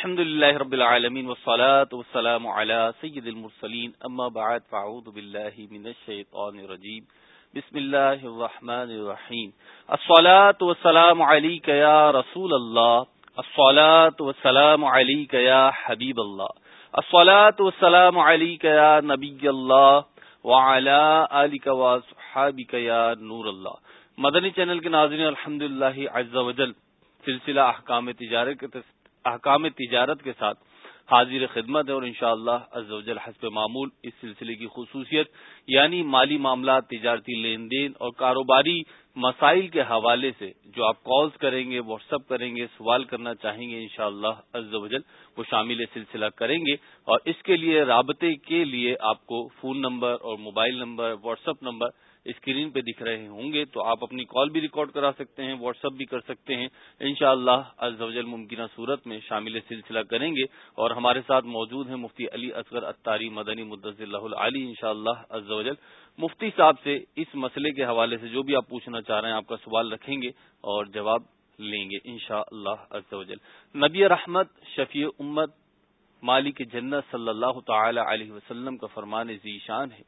الحمد لله رب العالمين والصلاة والسلام على سيد المرسلين. أما بعد فاعوذ بالله من الشيطان الرجيم. بسم الله الرحمن الرحيم. الصلاة والسلام عليك يا رسول الله. الصلاة والسلام عليك يا حبيب الله. الصلاة والسلام عليك يا نبي الله. وعلى آلك وصحابك يا نور الله. مدنی چینل کے ناظرین الحمد للہ عز وجل، سلسلہ احکام تجارت کے احکام تجارت کے ساتھ حاضر خدمت ہے اور انشاءاللہ شاء اللہ حسب معمول اس سلسلے کی خصوصیت یعنی مالی معاملات تجارتی لین دین اور کاروباری مسائل کے حوالے سے جو آپ کالز کریں گے واٹس اپ کریں گے، سوال کرنا چاہیں گے، انشاءاللہ شاء اللہ وہ شامل سلسلہ کریں گے اور اس کے لیے رابطے کے لیے آپ کو فون نمبر اور mobile number WhatsApp number screen پہ دکھ رہے ہوں گے تو آپ اپنی کال بھی ریکارڈ کرا سکتے ہیں، واٹس اپ بھی کر سکتے ہیں۔ ان شاء اللہ ممکنہ صورت میں شامل سلسلہ کریں گے اور ہمارے ساتھ موجود ہیں مفتی علی اصغر اتاری مدنی مدض اللہ علی ان شاء اللہ مفتی صاحب سے اس مسئلے کے حوالے سے جو بھی آپ پوچھنا چاہ رہے ہیں، آپ کا سوال رکھیں گے اور جواب لیں گے ان شاء اللہ نبی رحمت شفیع امت مالک جنت صلی اللہ تعالی علیہ وسلم کا فرمان ذیشان ہے۔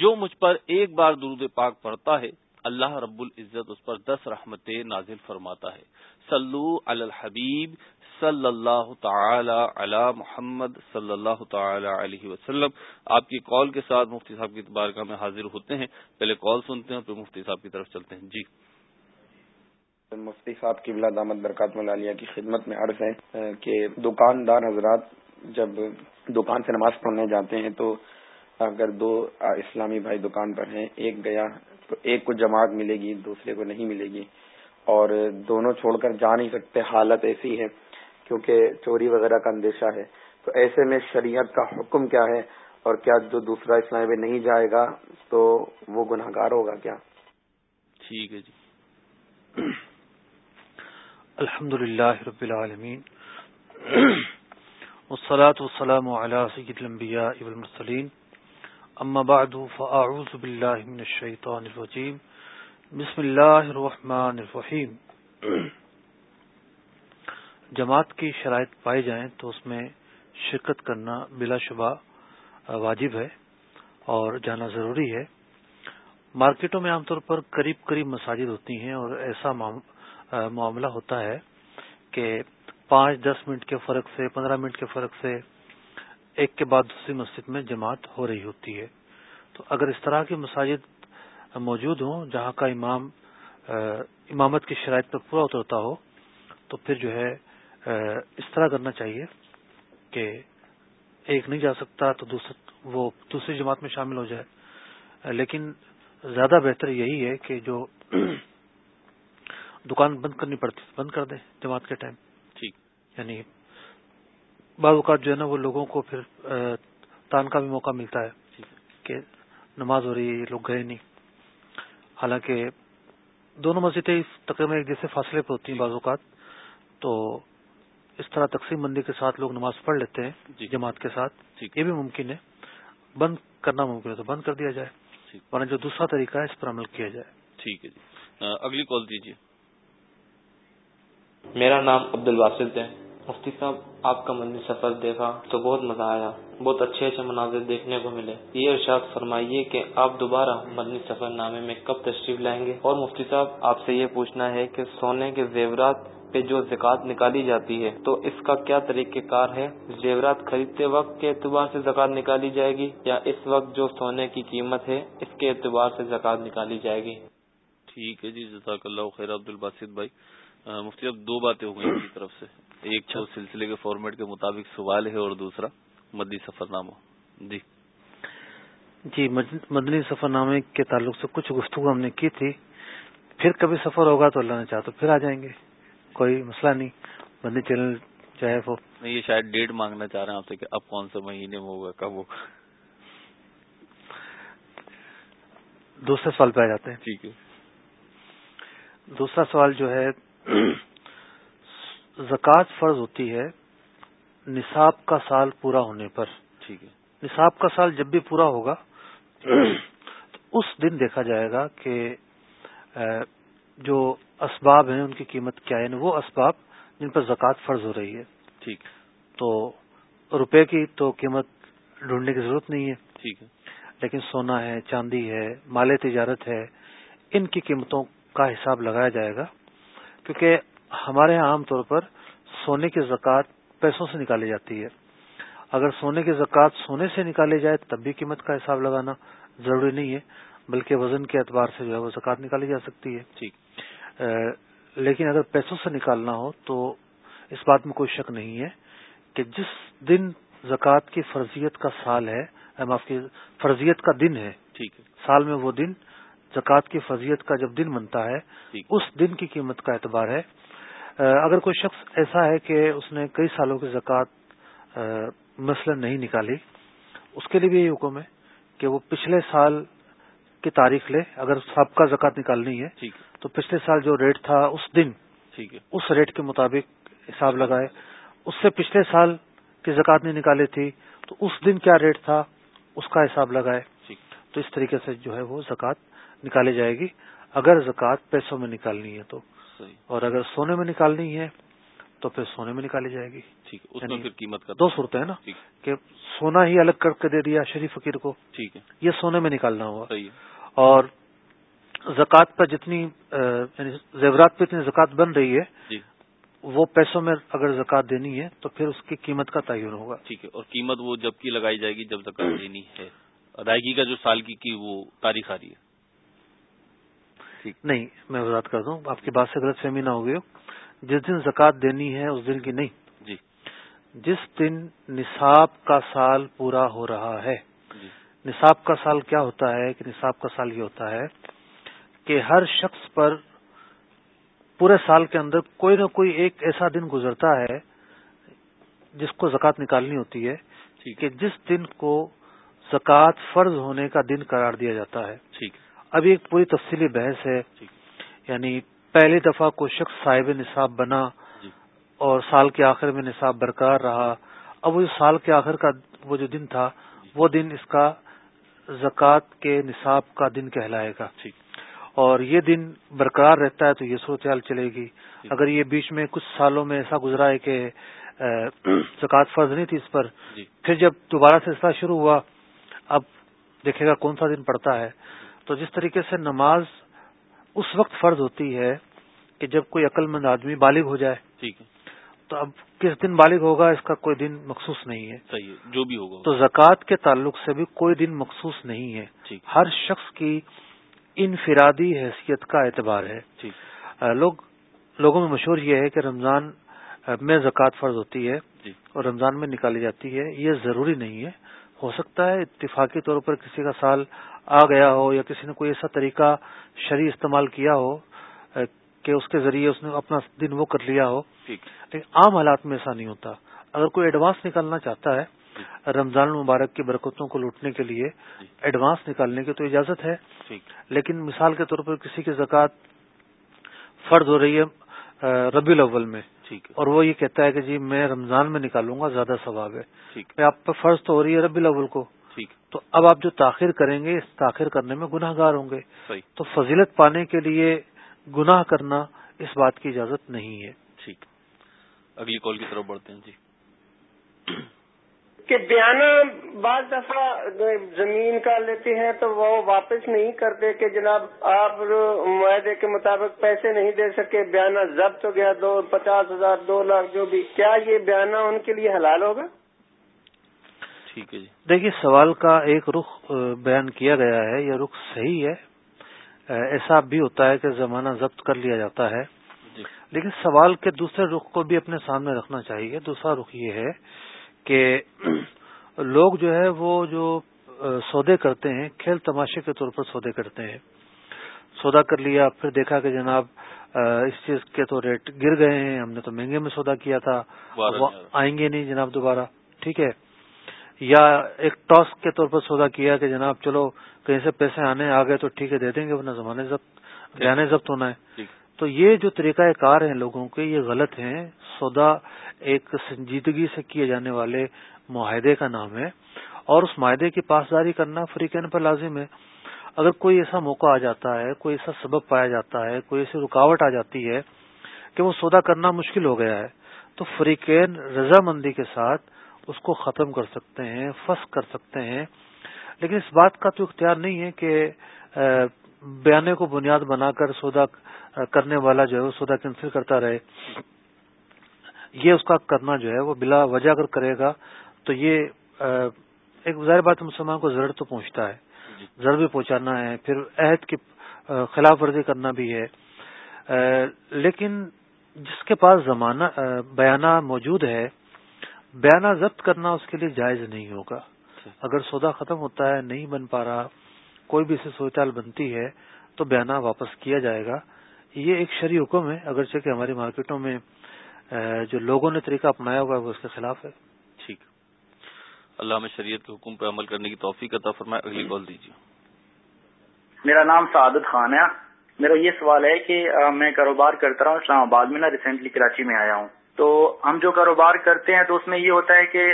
جو مجھ پر ایک بار درود پاک پڑھتا ہے، اللہ رب العزت اس پر دس رحمت نازل فرماتا ہے۔ سلو الحبیب صلی اللہ تعالی علی محمد صلی اللہ تعالی علیہ وسلم۔ آپ کی کال کے ساتھ مفتی صاحب کی بارگاہ میں حاضر ہوتے ہیں۔ پہلے کال سنتے ہیں پھر مفتی صاحب کی طرف چلتے ہیں۔ جی۔ مفتی صاحب کی بلا دامت برکات ملالیہ کی خدمت میں عرض ہے کہ دکاندار حضرات جب دکان سے نماز پڑھنے جاتے ہیں تو اگر دو اسلامی بھائی دکان پر ہیں، ایک گیا تو ایک کو جماعت ملے گی، دوسرے کو نہیں ملے گی۔ اور دونوں چھوڑ کر جا نہیں سکتے، حالت ایسی ہے، کیونکہ چوری وغیرہ کا اندیشہ ہے۔ تو ایسے میں شریعت کا حکم کیا ہے؟ اور کیا جو دوسرا اسلامی بھائی نہیں جائے گا، تو وہ گناہ گار ہوگا کیا؟ ٹھیک ہے جی۔ الحمد للہ رب العالمین۔ والصلاة والسلام على سید الانبیاء والمرسلین۔ اما بعد فاعوذ باللہ من الشیطان الرجیم بسم اللہ الرحمن الرحیم جماعت کی شرائط پائی جائیں تو اس میں شرکت کرنا بلا شبہ واجب ہے اور جانا ضروری ہے۔ مارکیٹوں میں عام طور پر قریب قریب مساجد ہوتی ہیں اور ایسا معاملہ ہوتا ہے کہ پانچ دس منٹ کے فرق سے، پندرہ منٹ کے فرق سے ایک کے بعد دوسری مسجد میں جماعت ہو رہی ہوتی ہے۔ تو اگر اس طرح کی مساجد موجود ہوں جہاں کا امام امامت کی شرائط پر پورا اترتا ہو تو پھر جو ہے اس طرح کرنا چاہیے کہ ایک نہیں جا سکتا تو وہ دوسری جماعت میں شامل ہو جائے۔ لیکن زیادہ بہتر یہی ہے کہ جو دکان بند کرنی پڑتی بند کر دیں جماعت کے ٹائم۔ ٹھیک یعنی بعض اوقات جو ہے نا وہ لوگوں کو پھر تان کا بھی موقع ملتا ہے کہ نماز ہو رہی ہے یہ لوگ گئے نہیں۔ حالانکہ دونوں مسجدیں تقریباً ایک جیسے فاصلے پہ ہوتی ہیں بعض اوقات۔ تو اس طرح تقسیم بندی کے ساتھ لوگ نماز پڑھ لیتے ہیں جی۔ جماعت کے ساتھ۔ یہ بھی ممکن ہے۔ بند کرنا ممکن ہے تو بند کر دیا جائے۔ ورنہ جو دوسرا طریقہ ہے اس پر عمل کیا جائے۔ ٹھیک ہے جی۔ اگلی کال دیجیے۔ میرا نام عبد الباسط ہے۔ مفتی صاحب، آپ کا مندر سفر دیکھا تو بہت مزہ آیا، بہت اچھے اچھے مناظر دیکھنے کو ملے۔ یہ ارشاد فرمائیے کہ آپ دوبارہ مدنی سفر نامے میں کب تشریف لائیں گے؟ اور مفتی صاحب، آپ سے یہ پوچھنا ہے کہ سونے کے زیورات پہ جو زکوٰۃ نکالی جاتی ہے، تو اس کا کیا طریقہ کار ہے؟ زیورات خریدتے وقت کے اعتبار سے زکوٰۃ نکالی جائے گی یا اس وقت جو سونے کی قیمت ہے، اس کے اعتبار سے زکوٰۃ نکالی جائے گی؟ ٹھیک ہے جی جزاک اللہ خیر عبد الباسط بھائی مفتی اب دو باتیں ہو گئی طرف سے۔ ایک تو سلسلے کے فارمیٹ کے مطابق سوال ہے اور دوسرا مدنی سفر نامہ جی جی مدنی سفر نامے کے تعلق سے کچھ گفتگو ہم نے کی تھی۔ پھر کبھی سفر ہوگا تو اللہ نے چاہ تو پھر آ جائیں گے۔ کوئی مسئلہ نہیں۔ مدنی چینل چاہے وہ یہ شاید ڈیٹ مانگنا چاہ رہے ہیں آپ سے کہ اب کون سے مہینے میں ہوگا کب ہوگا۔ دوسرے سوال پہ آ جاتے ہیں۔ ٹھیک ہے۔ دوسرا سوال جو ہے زکوٰۃ فرض ہوتی ہے نصاب کا سال پورا ہونے پر ٹھیک ہے۔ نصاب کا سال جب بھی پورا ہوگا تو اس دن دیکھا جائے گا کہ جو اسباب ہیں ان کی قیمت کیا ہے؟ وہ اسباب جن پر زکوٰۃ فرض ہو رہی ہے۔ ٹھیک۔ تو روپے کی تو قیمت ڈھونڈنے کی ضرورت نہیں ہے۔ ٹھیک ہے۔ لیکن سونا ہے چاندی ہے مال تجارت ہے ان کی قیمتوں کا حساب لگایا جائے گا۔ کیونکہ ہمارے یہاں عام طور پر سونے کی زکوٰۃ پیسوں سے نکالی جاتی ہے۔ اگر سونے کی زکوٰۃ سونے سے نکالی جائے تب بھی قیمت کا حساب لگانا ضروری نہیں ہے بلکہ وزن کے اعتبار سے جو ہے وہ زکوٰۃ نکالی جا سکتی ہے۔ ٹھیک لیکن اگر پیسوں سے نکالنا ہو تو اس بات میں کوئی شک نہیں ہے کہ جس دن زکوٰۃ کی فرضیت کا سال ہے معاف کی فرضیت کا دن ہے ٹھیک ہے۔ سال میں وہ دن زکوٰۃ کی فرضیت کا جب دن بنتا ہے اس دن کی قیمت کا اعتبار ہے اگر کوئی شخص ایسا ہے کہ اس نے کئی سالوں کی زکوٰۃ مثلا نہیں نکالی اس کے لیے بھی یہ حکم ہے کہ وہ پچھلے سال کی تاریخ لے۔ اگر سب کا زکوٰۃ نکالنی ہے تو پچھلے سال جو ریٹ تھا اس دن اس ریٹ کے مطابق حساب لگائے۔ اس سے پچھلے سال کی زکوٰۃ نہیں نکالی تھی تو اس دن کیا ریٹ تھا اس کا حساب لگائے۔ تو اس طریقے سے جو ہے وہ زکوٰۃ نکالی جائے گی۔ اگر زکوٰۃ پیسوں میں نکالنی ہے تو۔ اور اگر سونے میں نکالنی ہے تو پھر سونے میں نکالی جائے گی۔ یعنی قیمت کا دو صورتیں ہیں نا کہ سونا ہی الگ کر کے دے دیا شریف فقیر کو ٹھیک ہے۔ یہ سونے میں نکالنا ہوا۔ اور زکوٰۃ پر جتنی یعنی زیورات پہ اتنی زکوٰۃ بن رہی ہے جی۔ وہ پیسوں میں اگر زکوٰۃ دینی ہے تو پھر اس کی قیمت کا تعین ہوگا۔ ٹھیک ہے اور قیمت وہ جب کی لگائی جائے گی جب زکات دینی ہے ادائیگی کا جو سال کی کی وہ تاریخ آ رہی ہے۔ نہیں میں وضاحت کر دوں۔ آپ کی بات سے غلط فہمی نہ ہوگی جس دن زکوٰۃ دینی ہے اس دن کی نہیں۔ جی۔ جس دن نصاب کا سال پورا ہو رہا ہے۔ جی۔ نصاب کا سال کیا ہوتا ہے؟ کہ نصاب کا سال یہ ہوتا ہے کہ ہر شخص پر پورے سال کے اندر کوئی نہ کوئی ایک ایسا دن گزرتا ہے جس کو زکوٰۃ نکالنی ہوتی ہے کہ جس دن کو زکوٰۃ فرض ہونے کا دن قرار دیا جاتا ہے۔ ٹھیک۔ ابھی ایک پوری تفصیلی بحث ہے یعنی پہلی دفعہ کوئی شخص صاحب نصاب بنا جی۔ اور سال کے آخر میں نصاب برقرار رہا۔ اب وہ سال کے آخر کا وہ جو دن تھا وہ دن اس کا زکوٰۃ کے نصاب کا دن کہلائے گا۔ اور یہ دن برقرار رہتا ہے تو یہ صورتحال چلے گی۔ اگر یہ بیچ میں کچھ سالوں میں ایسا گزرا ہے کہ زکوٰۃ فرض نہیں تھی اس پر جی۔ پھر جب دوبارہ سلسلہ شروع ہوا اب دیکھے گا کون سا دن پڑتا ہے۔ تو جس طریقے سے نماز اس وقت فرض ہوتی ہے کہ جب کوئی عقل مند آدمی بالغ ہو جائے ٹھیک ہے۔ تو اب کس دن بالغ ہوگا اس کا کوئی دن مخصوص نہیں ہے۔ صحیح جو بھی ہوگا۔ تو زکوٰۃ کے تعلق سے بھی کوئی دن مخصوص نہیں ہے۔ ہر شخص کی انفرادی حیثیت کا اعتبار ہے۔ لوگ لوگوں میں مشہور یہ ہے کہ رمضان میں زکوٰۃ فرض ہوتی ہے جی۔ اور رمضان میں نکالی جاتی ہے۔ یہ ضروری نہیں ہے۔ ہو سکتا ہے اتفاقی طور پر کسی کا سال آ گیا ہو یا کسی نے کوئی ایسا طریقہ شرع استعمال کیا ہو کہ اس کے ذریعے اس نے اپنا دن وہ کر لیا ہو لیکن عام حالات میں ایسا نہیں ہوتا۔ اگر کوئی ایڈوانس نکالنا چاہتا ہے رمضان المبارک کی برکتوں کو لوٹنے کے لیے ایڈوانس نکالنے کی تو اجازت ہے لیکن مثال کے طور پر کسی کی زکوٰۃ فرض ہو رہی ہے ربی الاول میں اور وہ یہ کہتا ہے کہ جی میں رمضان میں نکالوں گا زیادہ ثواب ہے۔ آپ پر فرض تو ہو رہی ہے ربی الاول کو ٹھیک تو اب آپ جو تاخیر کریں گے اس تاخیر کرنے میں گناہ گار ہوں گے۔ صحیح۔ تو فضیلت پانے کے لیے گناہ کرنا اس بات کی اجازت نہیں ہے۔ ٹھیک۔ اگلی کال کی طرف بڑھتے ہیں۔ جی۔ کہ بیانہ بعض دفعہ زمین کا لیتے ہیں تو وہ واپس نہیں کرتے کہ جناب آپ معاہدے کے مطابق پیسے نہیں دے سکے بیانہ ضبط ہو گیا دو پچاس ہزار دو لاکھ جو بھی۔ کیا یہ بیانہ ان کے لیے حلال ہوگا؟ ٹھیک ہے جی۔ دیکھیے سوال کا ایک رخ بیان کیا گیا ہے یہ رخ صحیح ہے۔ ایسا بھی ہوتا ہے کہ زمانہ ضبط کر لیا جاتا ہے۔ جی۔ لیکن سوال کے دوسرے رخ کو بھی اپنے سامنے رکھنا چاہیے۔ دوسرا رخ یہ ہے کہ لوگ جو ہے وہ جو سودے کرتے ہیں کھیل تماشے کے طور پر سودے کرتے ہیں۔ سودا کر لیا پھر دیکھا کہ جناب اس چیز کے تو ریٹ گر گئے ہیں۔ ہم نے تو مہنگے میں سودا کیا تھا۔ وہ آئیں گے نہیں جناب دوبارہ۔ ٹھیک ہے۔ یا ایک ٹاس کے طور پر سودا کیا کہ جناب چلو کہیں سے پیسے آنے آ گئے تو ٹھیک ہے دے دیں گے ورنہ زمانے ضبط بیانے ضبط ہونا ہے۔ تو یہ جو طریقہ کار ہیں لوگوں کے یہ غلط ہیں۔ سودا ایک سنجیدگی سے کیے جانے والے معاہدے کا نام ہے اور اس معاہدے کی پاسداری کرنا فریقین پر لازم ہے۔ اگر کوئی ایسا موقع آ جاتا ہے کوئی ایسا سبب پایا جاتا ہے کوئی ایسی رکاوٹ آ جاتی ہے کہ وہ سودا کرنا مشکل ہو گیا ہے تو فریقین رضامندی کے ساتھ اس کو ختم کر سکتے ہیں فس کر سکتے ہیں۔ لیکن اس بات کا تو اختیار نہیں ہے کہ بیانے کو بنیاد بنا کر سودا کرنے والا جو ہے وہ سودا کینسل کرتا رہے۔ یہ اس کا کرنا جو ہے وہ بلا وجہ اگر کرے گا تو یہ ایک ظاہر بات مسلمان کو ضرور تو پہنچتا ہے۔ جی۔ ضرور بھی پہنچانا ہے پھر عہد کی خلاف ورزی کرنا بھی ہے۔ لیکن جس کے پاس زمانہ بیانہ موجود ہے بیانہ ضبط کرنا اس کے لیے جائز نہیں ہوگا۔ اگر سودا ختم ہوتا ہے نہیں بن پا رہا کوئی بھی اسے سوچال بنتی ہے تو بیانہ واپس کیا جائے گا۔ یہ ایک شرعی حکم ہے اگرچہ کہ ہماری مارکیٹوں میں جو لوگوں نے طریقہ اپنایا ہوا ہے وہ اس کے خلاف ہے۔ ٹھیک۔ اللہ میں شریعت کے حکم پہ عمل کرنے کی توفیق عطا فرمائے۔ اگلی کال دیجیے۔ میرا نام سعادت خان ہے۔ میرا یہ سوال ہے کہ میں کاروبار کرتا رہا ہوں اسلام آباد میں نا ریسنٹلی کراچی میں آیا ہوں۔ تو ہم جو کاروبار کرتے ہیں تو اس میں یہ ہوتا ہے کہ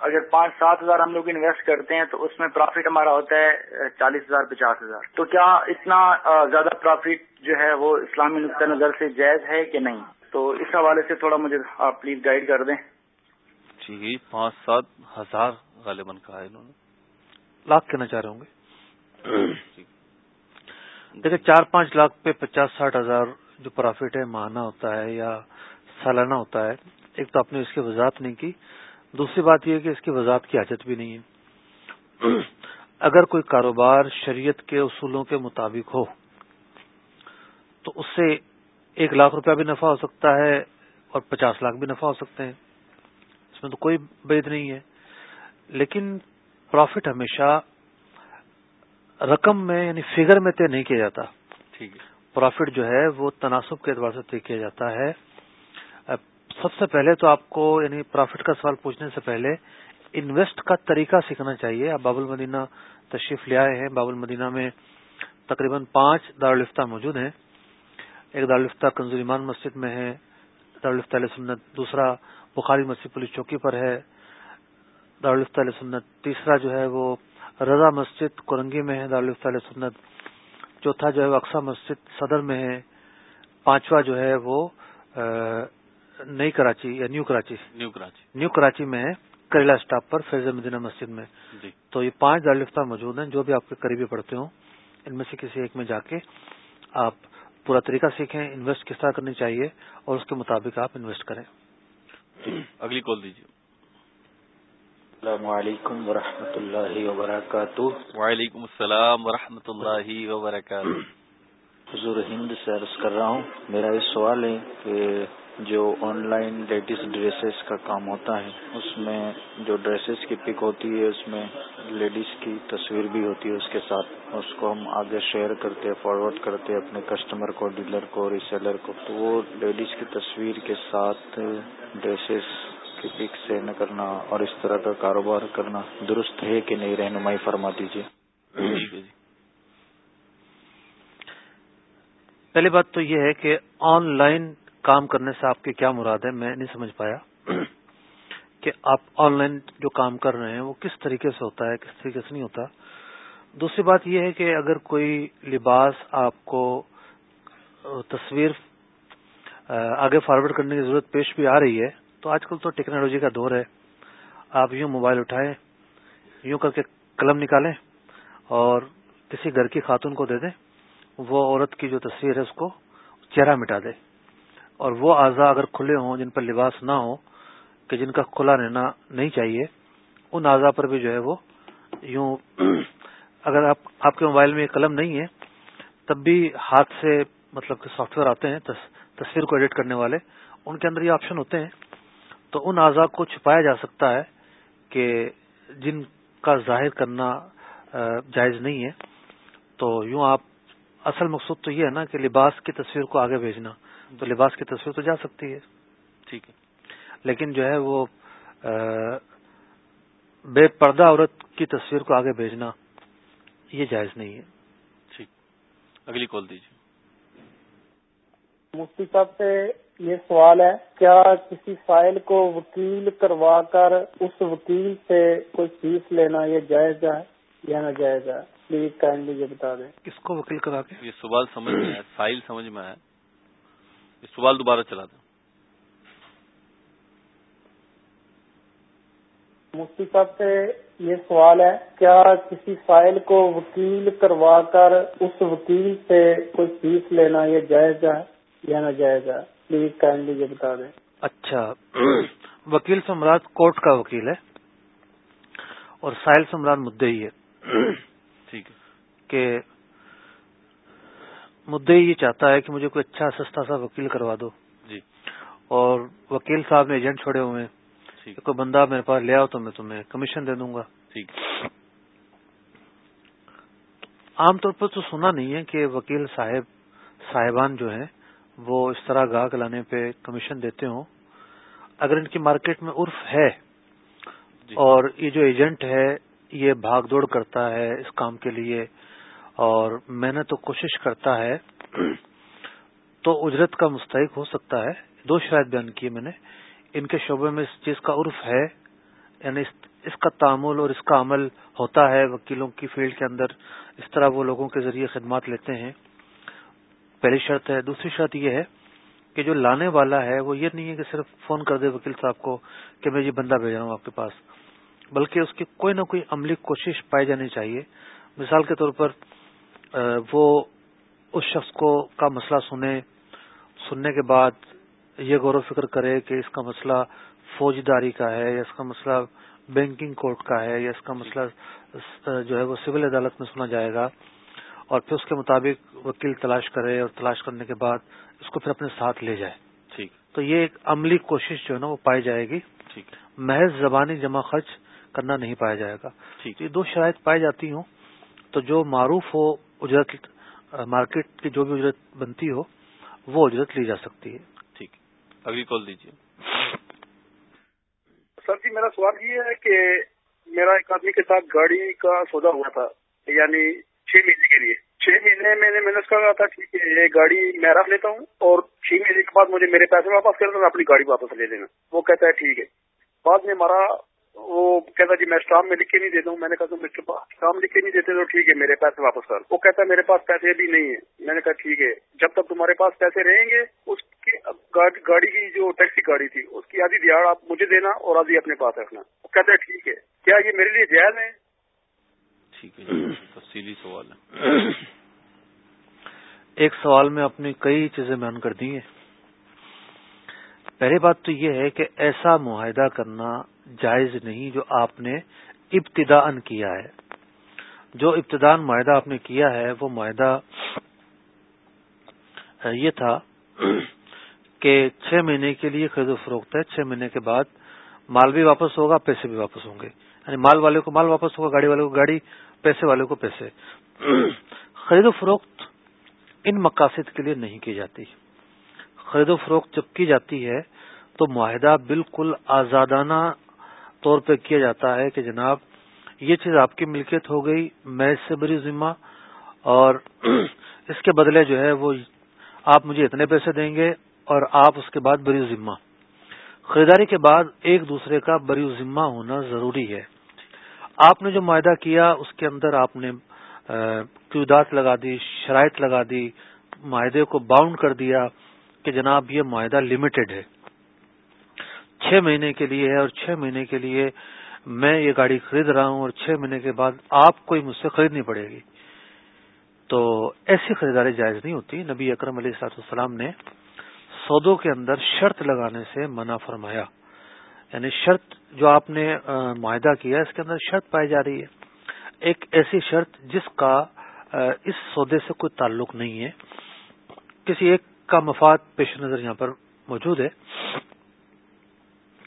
اگر پانچ سات ہزار ہم لوگ انویسٹ کرتے ہیں تو اس میں پروفٹ ہمارا ہوتا ہے چالیس ہزار پچاس ہزار۔ تو کیا اتنا زیادہ پروفٹ جو ہے وہ اسلامی نقطۂ نظر سے جائز ہے کہ نہیں؟ تو اس حوالے سے تھوڑا مجھے آپ پلیز گائیڈ کر دیں۔ جی پانچ سات ہزار غالباً کہا ہے انہوں نے۔ لاکھ کہنا چاہ رہے ہوں گے؟ دیکھیں چار پانچ لاکھ پہ پچاس ساٹھ ہزار جو پروفٹ ہے ماہانہ ہوتا ہے یا سالانہ ہوتا ہے ایک تو آپ نے اس کی وضاحت نہیں کی دوسری بات یہ کہ اس کی وضاحت کی حاجت بھی نہیں ہے۔ اگر کوئی کاروبار شریعت کے اصولوں کے مطابق ہو تو اس سے ایک لاکھ روپیہ بھی نفع ہو سکتا ہے اور پچاس لاکھ بھی نفع ہو سکتے ہیں۔ اس میں تو کوئی بید نہیں ہے۔ لیکن پروفٹ ہمیشہ رقم میں یعنی فگر میں طے نہیں کیا جاتا۔ ٹھیک ہے۔ پروفٹ جو ہے وہ تناسب کے اعتبار سے طے کیا جاتا ہے۔ سب سے پہلے تو آپ کو یعنی پروفٹ کا سوال پوچھنے سے پہلے انویسٹ کا طریقہ سیکھنا چاہیے۔ آپ باب المدینہ تشریف لے آئے ہیں۔ باب المدینہ میں تقریباً پانچ دارالفتہ موجود ہیں۔ ایک دارالفتہ کنزولیمان مسجد میں ہے دارالفتہ علیہ سنت، دوسرا بخاری مسجد پولیس چوکی پر ہے۔ دارالفتہ علیہ سنت، تیسرا جو ہے وہ رضا مسجد کورنگی میں ہے۔ دارالفتہ علیہ سنت، چوتھا جو ہے وہ اقسا مسجد صدر میں ہے۔ پانچواں جو ہے وہ نئی کراچی یا new Karachi. New Karachi. New Karachi میں ہے کریلا اسٹاپ پر فیض مدینہ مسجد میں۔ جی۔ تو یہ پانچ دارالفتہ موجود ہیں جو بھی آپ کے قریبی پڑھتے ہوں۔ ان میں سے کسی ایک میں جا کے آپ پورا طریقہ سیکھیں انویسٹ کس طرح کرنی چاہیے اور اس کے مطابق آپ انویسٹ کریں۔ اگلی کال دیجیے۔ السلام علیکم ورحمۃ اللہ وبرکاتہ۔ وعلیکم السلام ورحمۃ اللہ وبرکاتہ۔ حضور ہند سے عرض کر رہا ہوں میرا یہ سوال ہے کہ جو آن لائن لیڈیز ڈریسز کا کام ہوتا ہے، اس میں جو ڈریسز کی پک ہوتی ہے، اس میں لیڈیز کی تصویر بھی ہوتی ہے اس کے ساتھ۔ اس کو ہم آگے شیئر کرتے فارورڈ کرتے اپنے کسٹمر کو ڈیلر کو ریسیلر کو۔ تو وہ لیڈیز کی تصویر کے ساتھ ڈریسز کی پک سے نہ کرنا اور اس طرح کا کاروبار کرنا درست ہے کہ نہیں، رہنمائی فرما دیجیے پہلی بات تو یہ ہے کہ آن لائن کام کرنے سے آپ کی کیا مراد ہے؟ میں نہیں سمجھ پایا کہ آپ آن لائن جو کام کر رہے ہیں وہ کس طریقے سے ہوتا ہے، کس طریقے سے نہیں ہوتا۔ دوسری بات یہ ہے کہ اگر کوئی لباس آپ کو تصویر آگے فارورڈ کرنے کی ضرورت پیش بھی آ رہی ہے، تو آج کل تو ٹیکنالوجی کا دور ہے۔ آپ یوں موبائل اٹھائیں، یوں کر کے قلم نکالیں اور کسی گھر کی خاتون کو دے دیں، وہ عورت کی جو تصویر ہے اس کو چہرہ مٹا دے۔ اور وہ اعضاء اگر کھلے ہوں، جن پر لباس نہ ہو، کہ جن کا کھلا رہنا نہیں چاہیے، ان اعضاء پر بھی جو ہے وہ یوں اگر آپ آپ کے موبائل میں قلم نہیں ہے، تب بھی ہاتھ سے مطلب کہ سافٹ ویئر آتے ہیں تصویر کو ایڈٹ کرنے والے، ان کے اندر یہ آپشن ہوتے ہیں۔ تو ان اعضاء کو چھپایا جا سکتا ہے کہ جن کا ظاہر کرنا جائز نہیں ہے۔ تو یوں آپ، اصل مقصود تو یہ ہے نا کہ لباس کی تصویر کو آگے بھیجنا۔ تو لباس کی تصویر تو جا سکتی ہے۔ ٹھیک ہے۔ لیکن جو ہے وہ بے پردہ عورت کی تصویر کو آگے بھیجنا یہ جائز نہیں ہے۔ ٹھیک۔ اگلی کال دیجیے۔ مفتی صاحب سے یہ سوال ہے کیا کسی فائل کو وکیل کروا کر اس وکیل سے کوئی فیس لینا یہ جائز ہے یا نہ جائز ہے؟ پلیز کائنڈلی یہ بتا دیں۔ کس کو وکیل کرا کے؟ یہ سوال سمجھ میں آیا فائل سمجھ میں آیا۔ سوال دوبارہ چلا دیں۔ مفتی صاحب سے یہ سوال ہے کیا کسی فائل کو وکیل کروا کر اس وکیل سے کوئی فیس لینا یہ جائز ہے یا ناجائز ہے؟ پلیز کائنڈلی یہ بتا دیں۔ اچھا وکیل سمراج کورٹ کا وکیل ہے اور سائل سمراج مدعی ہے۔ ٹھیک ہے۔ کہ مدعی یہ چاہتا ہے کہ مجھے کوئی اچھا سستا سا وکیل کروا دو۔ جی۔ اور وکیل صاحب نے ایجنٹ چھوڑے ہوئے ہیں۔ کوئی بندہ میرے پاس لے آؤ تو میں تمہیں کمیشن دے دوں گا۔ ٹھیک۔ عام طور پر تو سنا نہیں ہے کہ وکیل صاحب صاحبان جو ہیں وہ اس طرح گاہک لانے پہ کمیشن دیتے ہوں۔ اگر ان کی مارکیٹ میں عرف ہے جی۔ اور یہ جو ایجنٹ ہے یہ بھاگ دوڑ کرتا ہے اس کام کے لیے اور میں نے تو کوشش کرتا ہے تو اجرت کا مستحق ہو سکتا ہے۔ دو شرائط بیان کیے میں نے۔ ان کے شعبے میں اس چیز کا عرف ہے یعنی اس اس کا تعامل اور اس کا عمل ہوتا ہے۔ وکیلوں کی فیلڈ کے اندر اس طرح وہ لوگوں کے ذریعے خدمات لیتے ہیں۔ پہلی شرط ہے۔ دوسری شرط یہ ہے کہ جو لانے والا ہے، وہ یہ نہیں ہے کہ صرف فون کر دے وکیل صاحب کو کہ میں یہ بندہ بھیج رہا ہوں آپ کے پاس، بلکہ اس کی کوئی نہ کوئی عملی کوشش پائی جانی چاہیے۔ مثال کے طور پر وہ اس شخص کو کا مسئلہ سنے سننے کے بعد یہ غور و فکر کرے کہ اس کا مسئلہ فوجداری کا ہے یا اس کا مسئلہ بینکنگ کورٹ کا ہے یا اس کا مسئلہ جو ہے وہ سول عدالت میں سنا جائے گا اور پھر اس کے مطابق وکیل تلاش کرے اور تلاش کرنے کے بعد اس کو پھر اپنے ساتھ لے جائے۔ ٹھیک۔ تو یہ ایک عملی کوشش جو ہے نا وہ پائی جائے گی۔ ٹھیک۔ محض زبانی جمع خرچ کرنا نہیں پایا جائے گا۔ یہ دو شرائط پائی جاتی ہوں۔ تو جو معروف ہو اجرت مارکیٹ کی جو بھی اجرت بنتی ہو وہ اجرت لی جا سکتی ہے۔ ٹھیک۔ اگلی کال دیجیے۔ سر جی میرا سوال یہ ہے کہ میرا ایک آدمی کے ساتھ گاڑی کا سودا ہوا تھا یعنی چھ مہینے کے لیے۔ چھ مہینے میں نے میں نے اس کا کہا تھا ٹھیک ہے یہ گاڑی میں رکھ لیتا ہوں اور چھ مہینے کے بعد مجھے میرے پیسے واپس کر دینا اپنی گاڑی واپس لے لینا۔ وہ کہتا ہے ٹھیک ہے۔ بعد میں ہمارا وہ کہتا جی میں اسٹام میں لکھ کے نہیں دیتا ہوں میں نے کہا تم اسٹام لکھ کے نہیں دیتے تو ٹھیک ہے، میرے پیسے واپس کر وہ کہتا ہے میرے پاس پیسے ابھی نہیں ہے میں نے کہا ٹھیک ہے، جب تک تمہارے پاس پیسے رہیں گے، اس کی گاڑی کی جو ٹیکسی گاڑی تھی، اس کی آدھی دیہڑ آپ مجھے دینا اور آدھی اپنے پاس رکھنا۔ وہ کہتا ہے ٹھیک ہے۔ کیا یہ میرے لیے جائز ہے؟ ٹھیک ہے، تفصیلی سوال ہے۔ ایک سوال میں اپنی کئی چیزیں بیان کر دی ہیں۔ پہلی بات تو یہ ہے کہ ایسا معاہدہ کرنا جائز نہیں جو آپ نے ابتدا کیا ہے۔ جو ابتدا معاہدہ آپ نے کیا ہے، وہ معاہدہ یہ تھا کہ چھ مہینے کے لیے خرید و فروخت ہے۔ چھ مہینے کے بعد مال بھی واپس ہوگا، پیسے بھی واپس ہوں گے۔ یعنی مال والے کو مال واپس ہوگا، گاڑی والے کو گاڑی، پیسے والے کو پیسے۔ خرید و فروخت ان مقاصد کے لیے نہیں کی جاتی۔ خرید و فروخت جب کی جاتی ہے تو معاہدہ بالکل آزادانہ طور پہ کیا جاتا ہے کہ جناب یہ چیز آپ کی ملکیت ہو گئی، میں اس سے بری ذمہ اور اس کے بدلے جو ہے وہ آپ مجھے اتنے پیسے دیں گے اور آپ اس کے بعد بری ذمہ۔ خریداری کے بعد ایک دوسرے کا بری ذمہ ہونا ضروری ہے۔ آپ نے جو معاہدہ کیا، اس کے اندر آپ نے قیودات لگا دی، شرائط لگا دی، معاہدے کو باؤنڈ کر دیا۔ کہ جناب یہ معاہدہ لمیٹڈ ہے۔ چھ مہینے کے لیے ہے اور چھ مہینے کے لیے میں یہ گاڑی خرید رہا ہوں اور چھ مہینے کے بعد آپ کو مجھ سے خریدنی پڑے گی۔ تو ایسی خریداری جائز نہیں ہوتی۔ نبی اکرم علیہ سات السلام نے سودوں کے اندر شرط لگانے سے منع فرمایا۔ یعنی شرط جو آپ نے معاہدہ کیا، اس کے اندر شرط پائی جا رہی ہے۔ ایک ایسی شرط جس کا اس سودے سے کوئی تعلق نہیں ہے۔ کسی ایک کا مفاد پیش نظر یہاں پر موجود ہے۔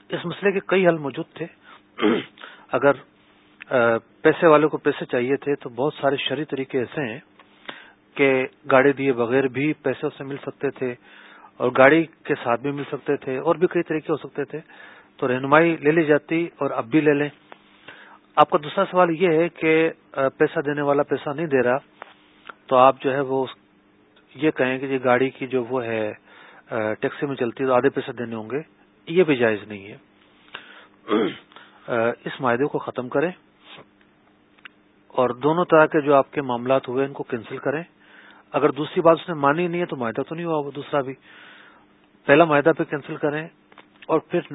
اس مسئلے کے کئی حل موجود تھے۔ اگر پیسے والے کو پیسے چاہیے تھے تو بہت سارے شرعی طریقے ایسے ہیں کہ گاڑی دیے بغیر بھی پیسے اسے مل سکتے تھے اور گاڑی کے ساتھ بھی مل سکتے تھے اور بھی کئی طریقے ہو سکتے تھے۔ تو رہنمائی لے لی جاتی اور اب بھی لے لیں۔ آپ کا دوسرا سوال یہ ہے کہ پیسہ دینے والا پیسہ نہیں دے رہا تو آپ جو ہے وہ یہ کہیں کہ یہ گاڑی کی جو وہ ہے ٹیکسی میں چلتی ہے تو آدھے پیسے دینے ہوں گے، یہ بھی جائز نہیں ہے۔ اس معاہدے کو ختم کریں اور دونوں طرح کے جو آپ کے معاملات ہوئے ان کو کینسل کریں۔ اگر دوسری بات اس نے مانی نہیں ہے تو معاہدہ تو نہیں ہوا، وہ دوسرا بھی۔ پہلا معاہدہ پہ کینسل کریں اور پھر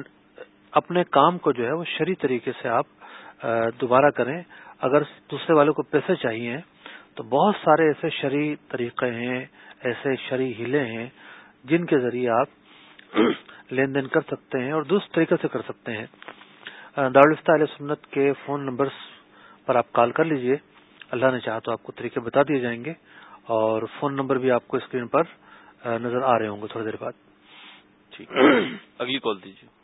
اپنے کام کو جو ہے وہ شری طریقے سے آپ دوبارہ کریں۔ اگر دوسرے والے کو پیسے چاہیے تو بہت سارے ایسے شری طریقے ہیں ایسے شری ہلے ہیں جن کے ذریعے آپ لین دین کر سکتے ہیں اور دوسرے طریقے سے کر سکتے ہیں۔ دارالفتہ علیہ سنت کے فون نمبرز پر آپ کال کر لیجیے۔ اللہ نے چاہا تو آپ کو طریقے بتا دیے جائیں گے اور فون نمبر بھی آپ کو اسکرین پر نظر آ رہے ہوں گے تھوڑی دیر بعد۔ ٹھیک۔ اگلی کال دیجیے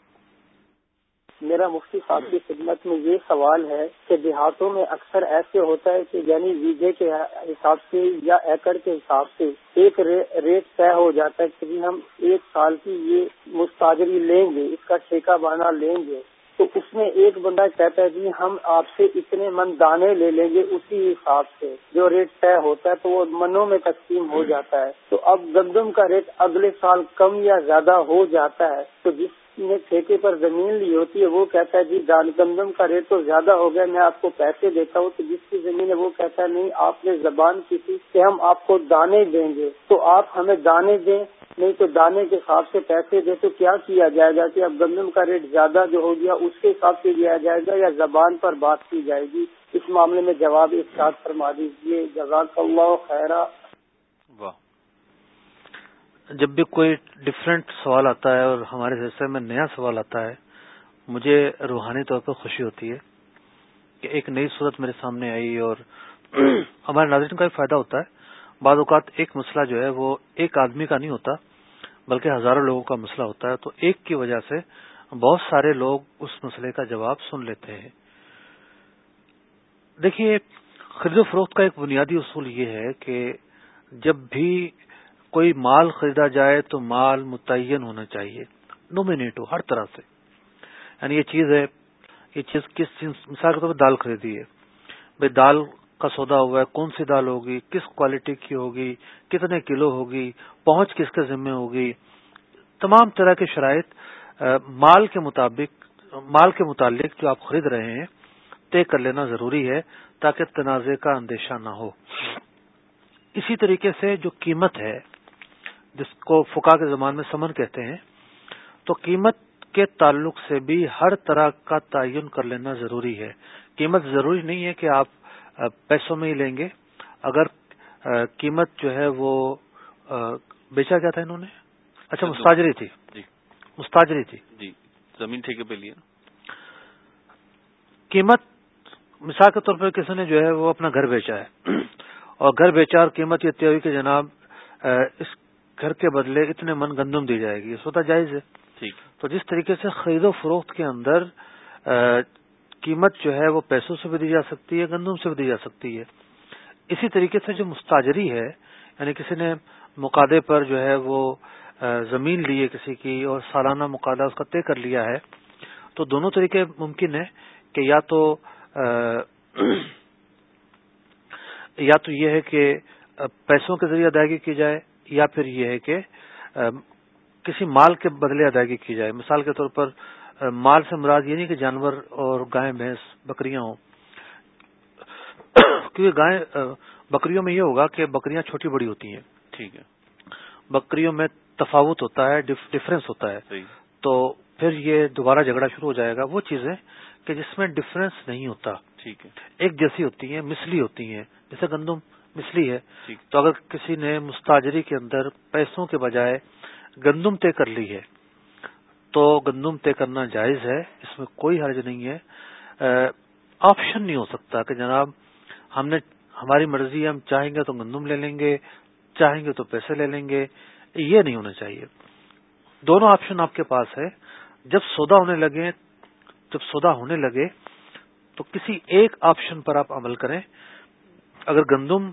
میرا مفتی صاحب کی خدمت میں یہ سوال ہے کہ دیہاتوں میں اکثر ایسے ہوتا ہے کہ یعنی ویزے کے حساب سے یا ایکڑ کے حساب سے ایک ریٹ طے ہو جاتا ہے کہ جی ہم ایک سال کی یہ مستاجری لیں گے، اس کا ٹھیکہ بانا لیں گے، تو اس میں ایک بندہ کہتا ہے جی ہم آپ سے اتنے من دانے لے لیں گے اسی حساب سے، جو ریٹ طے ہوتا ہے تو وہ منوں میں تقسیم ہو جاتا ہے۔ تو اب گندم کا ریٹ اگلے سال کم یا زیادہ ہو جاتا ہے تو جس نے ٹھیکے پر زمین لی ہوتی ہے، وہ کہتا ہے جی دان گندم کا ریٹ تو زیادہ ہو گیا، میں آپ کو پیسے دیتا ہوں، تو جس کی زمین ہے وہ کہتا ہے، نہیں، آپ نے زبان کی تھی کہ ہم آپ کو دانے دیں گے، تو آپ ہمیں دانے دیں، نہیں تو دانے کے حساب سے پیسے دے تو کیا کیا جائے گا کہ اب گندم کا ریٹ زیادہ جو ہو گیا، اس کے حساب سے دیا جائے گا یا زبان پر بات کی جائے گی؟ اس معاملے میں جواب اس ساتھ فرما دیجیے جزاک اللہ خیرہ جب بھی کوئی ڈفرینٹ سوال آتا ہے اور ہمارے سلسلے میں نیا سوال آتا ہے، مجھے روحانی طور پر خوشی ہوتی ہے کہ ایک نئی صورت میرے سامنے آئی اور ہمارے ناظرین کا بھی فائدہ ہوتا ہے۔ بعض اوقات ایک مسئلہ جو ہے وہ ایک آدمی کا نہیں ہوتا، بلکہ ہزاروں لوگوں کا مسئلہ ہوتا ہے۔ تو ایک کی وجہ سے بہت سارے لوگ اس مسئلے کا جواب سن لیتے ہیں۔ دیکھیے، خرید و فروخت کا ایک بنیادی اصول یہ ہے کہ جب بھی کوئی مال خریدا جائے تو مال متعین ہونا چاہیے نومینیٹ ہو ہر طرح سے۔ یعنی یہ چیز ہے، یہ چیز کس مثال کے طور پر دال خریدی ہے۔ بھائی دال کا سودا ہوا ہے، کون سی دال ہوگی؟ کس کوالٹی کی ہوگی؟ کتنے کلو ہوگی؟ پہنچ کس کے ذمے ہوگی؟ تمام طرح کے شرائط مال کے مطابق، مال کے متعلق جو آپ خرید رہے ہیں، طے کر لینا ضروری ہے تاکہ تنازع کا اندیشہ نہ ہو۔ اسی طریقے سے جو قیمت ہے جس کو فکا کے زمان میں سمن کہتے ہیں تو قیمت کے تعلق سے بھی ہر طرح کا تعین کر لینا ضروری ہے۔ قیمت ضروری نہیں ہے کہ آپ پیسوں میں ہی لیں گے۔ اگر قیمت جو ہے وہ بیچا گیا تھا انہوں نے؟ اچھا مستاجری تھی۔ جی۔ مستاجری تھی۔ جی زمین ٹھیکے پہ لیے قیمت مثال کے طور پر کسی نے جو ہے وہ اپنا گھر بیچا ہے۔ اور گھر بیچا اور قیمت یہ طے ہوئی کہ جناب اس گھر کے بدلے اتنے من گندم دی جائے گی یہ سوتا جائز ہے۔ تو جس طریقے سے خرید و فروخت کے اندر قیمت جو ہے وہ پیسوں سے بھی دی جا سکتی ہے گندم سے بھی دی جا سکتی ہے۔ اسی طریقے سے جو مستاجری ہے یعنی کسی نے مقادے پر جو ہے وہ زمین لی ہے کسی کی اور سالانہ مقادہ اس کا طے کر لیا ہے تو دونوں طریقے ممکن ہے کہ یا تو یا تو یہ ہے کہ پیسوں کے ذریعے ادائیگی کی جائے یا پھر یہ ہے کہ کسی مال کے بدلے ادائیگی کی جائے۔ مثال کے طور پر مال سے مراد یہ نہیں کہ جانور اور گائے بھینس بکریاں ہوں۔ کیونکہ گائے بکریوں میں یہ ہوگا کہ بکریاں چھوٹی بڑی ہوتی ہیں۔ ٹھیک ہے۔ بکریوں میں تفاوت ہوتا ہے ڈفرینس ہوتا ہے۔ تو پھر یہ دوبارہ جھگڑا شروع ہو جائے گا۔ وہ چیزیں کہ جس میں ڈفرینس نہیں ہوتا۔ ٹھیک ہے۔ ایک جیسی ہوتی ہیں مسلی ہوتی ہیں۔ جیسے گندم۔ مسلی ہے تو اگر کسی نے مستاجری کے اندر پیسوں کے بجائے گندم طے کر لی ہے تو گندم طے کرنا جائز ہے اس میں کوئی حرج نہیں ہے۔ آپشن نہیں ہو سکتا کہ جناب ہم نے ہماری مرضی ہم چاہیں گے تو گندم لے لیں گے چاہیں گے تو پیسے لے لیں گے یہ نہیں ہونا چاہیے۔ دونوں آپشن آپ کے پاس ہے۔ جب سودا ہونے لگے جب سودا ہونے لگے تو کسی ایک آپشن پر آپ عمل کریں۔ اگر گندم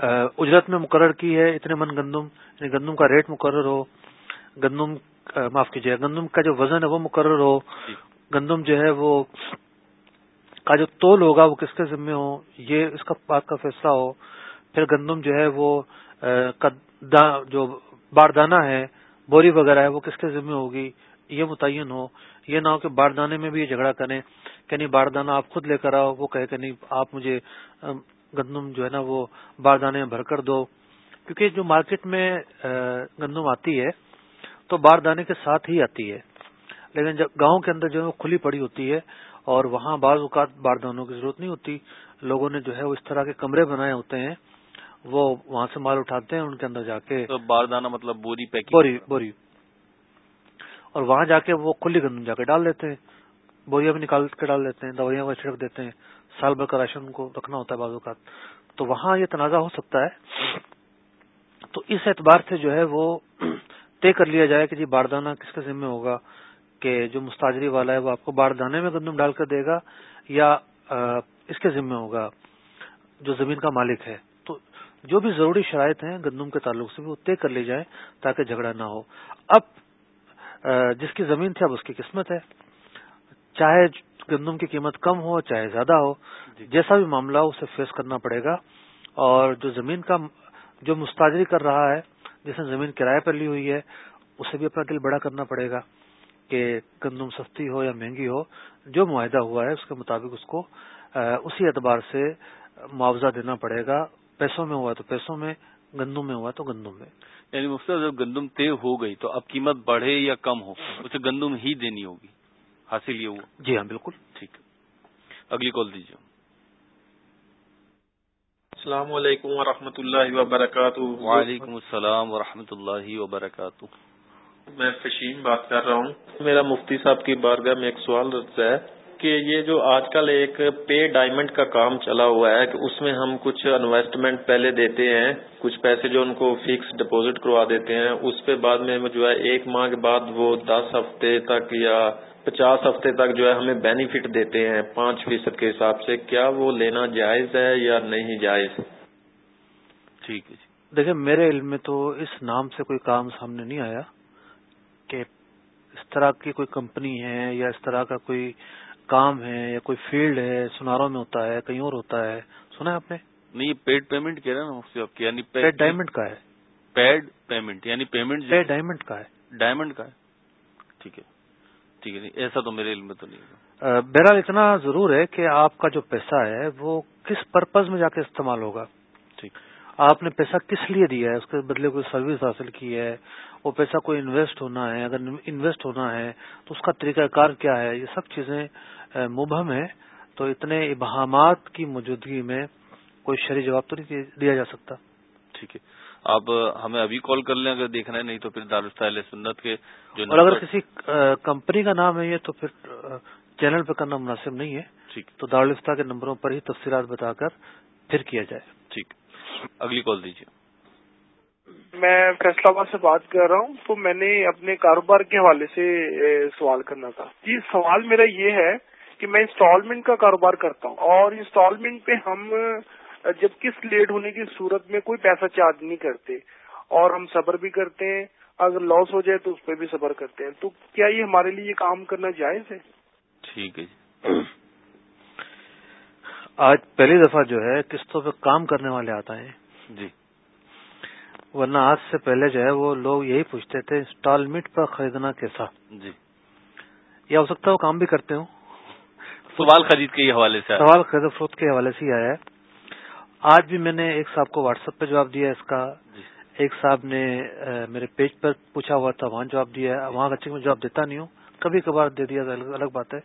اجرت میں مقرر کی ہے اتنے من گندم یعنی گندم کا ریٹ مقرر ہو گندم معاف کیجیے گندم کا جو وزن ہے وہ مقرر ہو جی۔ گندم جو ہے وہ کا جو تول ہوگا وہ کس کے ذمے ہو یہ اس کا بات کا فیصلہ ہو۔ پھر گندم جو ہے وہ جو باردانہ ہے بوری وغیرہ ہے وہ کس کے ذمے ہوگی؟ یہ متعین ہو۔ یہ نہ ہو کہ باردانے میں بھی یہ جھگڑا کریں کہ نہیں باردانہ آپ خود لے کر آؤ وہ کہے کہ نہیں آپ مجھے گندم جو ہے نا وہ باردانے میں بھر کر دو۔ کیونکہ جو مارکیٹ میں گندم آتی ہے تو باردانے کے ساتھ ہی آتی ہے۔ لیکن جب گاؤں کے اندر جو ہے وہ کھلی پڑی ہوتی ہے اور وہاں بعض اوقات باردانوں کی ضرورت نہیں ہوتی لوگوں نے جو ہے وہ اس طرح کے کمرے بنائے ہوتے ہیں وہ وہاں سے مال اٹھاتے ہیں ان کے اندر جا کے باردانہ مطلب بوری پیک بوری بوری۔ اور وہاں جا کے وہ کھلی گندم جا کے ڈال دیتے ہیں۔ بوریاں بھی نکال کے ڈال دیتے ہیں، دوائیاں کو چھڑک دیتے ہیں، سال بھر کا راشن کو رکھنا ہوتا ہے بعض اوقات۔ تو وہاں یہ تنازع ہو سکتا ہے۔ تو اس اعتبار سے جو ہے وہ طے کر لیا جائے کہ جی باردانہ کس کے ذمہ ہوگا کہ جو مستاجری والا ہے وہ آپ کو باردانے میں گندم ڈال کر دے گا یا اس کے ذمہ ہوگا جو زمین کا مالک ہے۔ تو جو بھی ضروری شرائط ہیں گندم کے تعلق سے بھی وہ طے کر لی جائے تاکہ جھگڑا نہ ہو۔ اب جس کی زمین تھی اب اس کی قسمت ہے۔ چاہے گندم کی قیمت کم ہو چاہے زیادہ ہو جی۔ جیسا بھی معاملہ ہو اسے فیس کرنا پڑے گا۔ اور جو زمین کا جو مستاجری کر رہا ہے جس نے زمین کرایہ پر لی ہوئی ہے اسے بھی اپنا دل بڑا کرنا پڑے گا کہ گندم سستی ہو یا مہنگی ہو جو معاہدہ ہوا ہے اس کے مطابق اس کو اسی اعتبار سے معاوضہ دینا پڑے گا۔ پیسوں میں ہوا تو پیسوں میں گندم میں ہوا تو گندم میں۔ یعنی مفت جب گندم طے ہو گئی تو اب قیمت بڑھے یا کم ہو اسے گندم ہی دینی ہوگی۔ حاصل یہ ہوا۔ جی ہاں بالکل۔ ٹھیک۔ اگلی کال دیجیے۔ السلام علیکم ورحمۃ اللہ وبرکاتہ۔ وعلیکم السلام ورحمۃ اللہ وبرکاتہ۔ میں فشیم بات کر رہا ہوں۔ میرا مفتی صاحب کی بارگاہ میں ایک سوال ہے۔ کہ یہ جو آج کل ایک پے ڈائمنڈ کا کام چلا ہوا ہے کہ اس میں ہم کچھ انویسٹمنٹ پہلے دیتے ہیں، کچھ پیسے جو ان کو فکس ڈپوزٹ کروا دیتے ہیں، اس پہ بعد میں جو ہے ایک ماہ کے بعد وہ دس ہفتے تک یا پچاس ہفتے تک جو ہے ہمیں بینیفٹ دیتے ہیں پانچ فیصد کے حساب سے۔ کیا وہ لینا جائز ہے یا نہیں جائز؟ ٹھیک ہے جی۔ دیکھیں، میرے علم میں تو اس نام سے کوئی کام سامنے نہیں آیا کہ اس طرح کی کوئی کمپنی ہے یا اس طرح کا کوئی کام ہے یا کوئی فیلڈ ہے سناروں میں ہوتا ہے کہیں اور ہوتا ہے سنا ہے آپ نے؟ نہیں یہ پیڈ پیمنٹ کہہ رہے نا یعنی پیڈ ڈائمنڈ کا ہے۔ پیڈ پیمنٹ یعنی پیمنٹ پیڈ ڈائمنڈ کا ہے۔ ڈائمنڈ کا ہے۔ ٹھیک ہے۔ ٹھیک ہے ایسا تو میرے علم میں تو نہیں بہرحال اتنا ضرور ہے کہ آپ کا جو پیسہ ہے وہ کس پرپز میں جا کے استعمال ہوگا؟ ٹھیک۔ آپ نے پیسہ کس لیے دیا ہے؟ اس کے بدلے کوئی سروس حاصل کی ہے؟ وہ پیسہ کوئی انویسٹ ہونا ہے اگر انویسٹ ہونا ہے تو اس کا طریقہ کار کیا ہے؟ یہ سب چیزیں مبہم ہے تو اتنے ابہامات کی موجودگی میں کوئی شرح جواب تو نہیں دیا جا سکتا۔ ٹھیک ہے۔ آپ ہمیں ابھی کال کر لیں اگر دیکھنا ہے نہیں تو پھر دارالفتا سنت کے جو اور اگر کسی کمپنی کا نام ہے یہ تو پھر چینل پہ کرنا مناسب نہیں ہے۔ ٹھیک۔ تو دارالفتا کے نمبروں پر ہی تفصیلات بتا کر پھر کیا جائے۔ ٹھیک۔ اگلی کال دیجیے۔ میں فیصلہ آباد سے بات کر رہا ہوں تو میں نے اپنے کاروبار کے حوالے سے سوال کرنا تھا۔ جی سوال میرا یہ ہے کہ میں انسٹالمنٹ کا کاروبار کرتا ہوں اور انسٹالمنٹ پہ ہم جب کس لیٹ ہونے کی صورت میں کوئی پیسہ چارج نہیں کرتے اور ہم صبر بھی کرتے ہیں اگر لاس ہو جائے تو اس پہ بھی صبر کرتے ہیں۔ تو کیا یہ ہمارے لیے یہ کام کرنا جائز ہے؟ ٹھیک ہے جی۔ آج پہلی دفعہ جو ہے قسطوں پہ کام کرنے والے آتا ہے۔ جی۔ ورنہ آج سے پہلے جو ہے وہ لوگ یہی پوچھتے تھے انسٹالمنٹ پر خریدنا کیسا؟ جی۔ یا ہو سکتا ہے وہ کام بھی کرتے ہوں؟ سوال خرید کے حوالے سے سوال خرید فروخت کے حوالے سے ہی آیا ہے۔ آج بھی میں نے ایک صاحب کو واٹس ایپ پہ جواب دیا اس کا۔ جی۔ ایک صاحب نے میرے پیج پر پوچھا ہوا تھا وہاں جواب دیا ہے۔ وہاں بچے میں جواب دیتا نہیں ہوں۔ کبھی کبھار دے دیا الگ بات ہے۔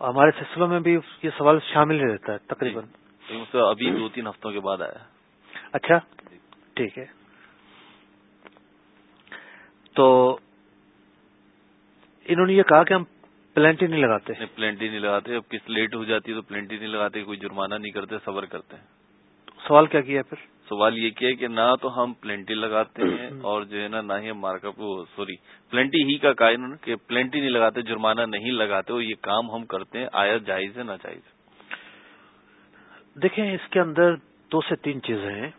ہمارے سلسلوں میں بھی یہ سوال شامل ہی رہتا ہے تقریباً۔ جی۔ ابھی دو تین ہفتوں کے بعد آیا۔ اچھا۔ ٹھیک ہے۔ تو انہوں نے یہ کہا کہ ہم پلینٹی نہیں لگاتے؟ پلینٹی نہیں لگاتے۔ اب کس لیٹ ہو جاتی ہے تو پلینٹی نہیں لگاتے کوئی جرمانہ نہیں کرتے صبر کرتے ہیں۔ سوال کیا کیا پھر؟ سوال یہ کیا کہ نہ تو ہم پلینٹی لگاتے ہیں اور جو ہے نا نہ ہی مارکا سوری پلینٹی ہی کا نے کہ پلینٹی نہیں لگاتے جرمانہ نہیں لگاتے اور یہ کام ہم کرتے ہیں آیا جائز ہے نہ جائز دیکھیں اس کے اندر دو سے تین چیزیں ہیں۔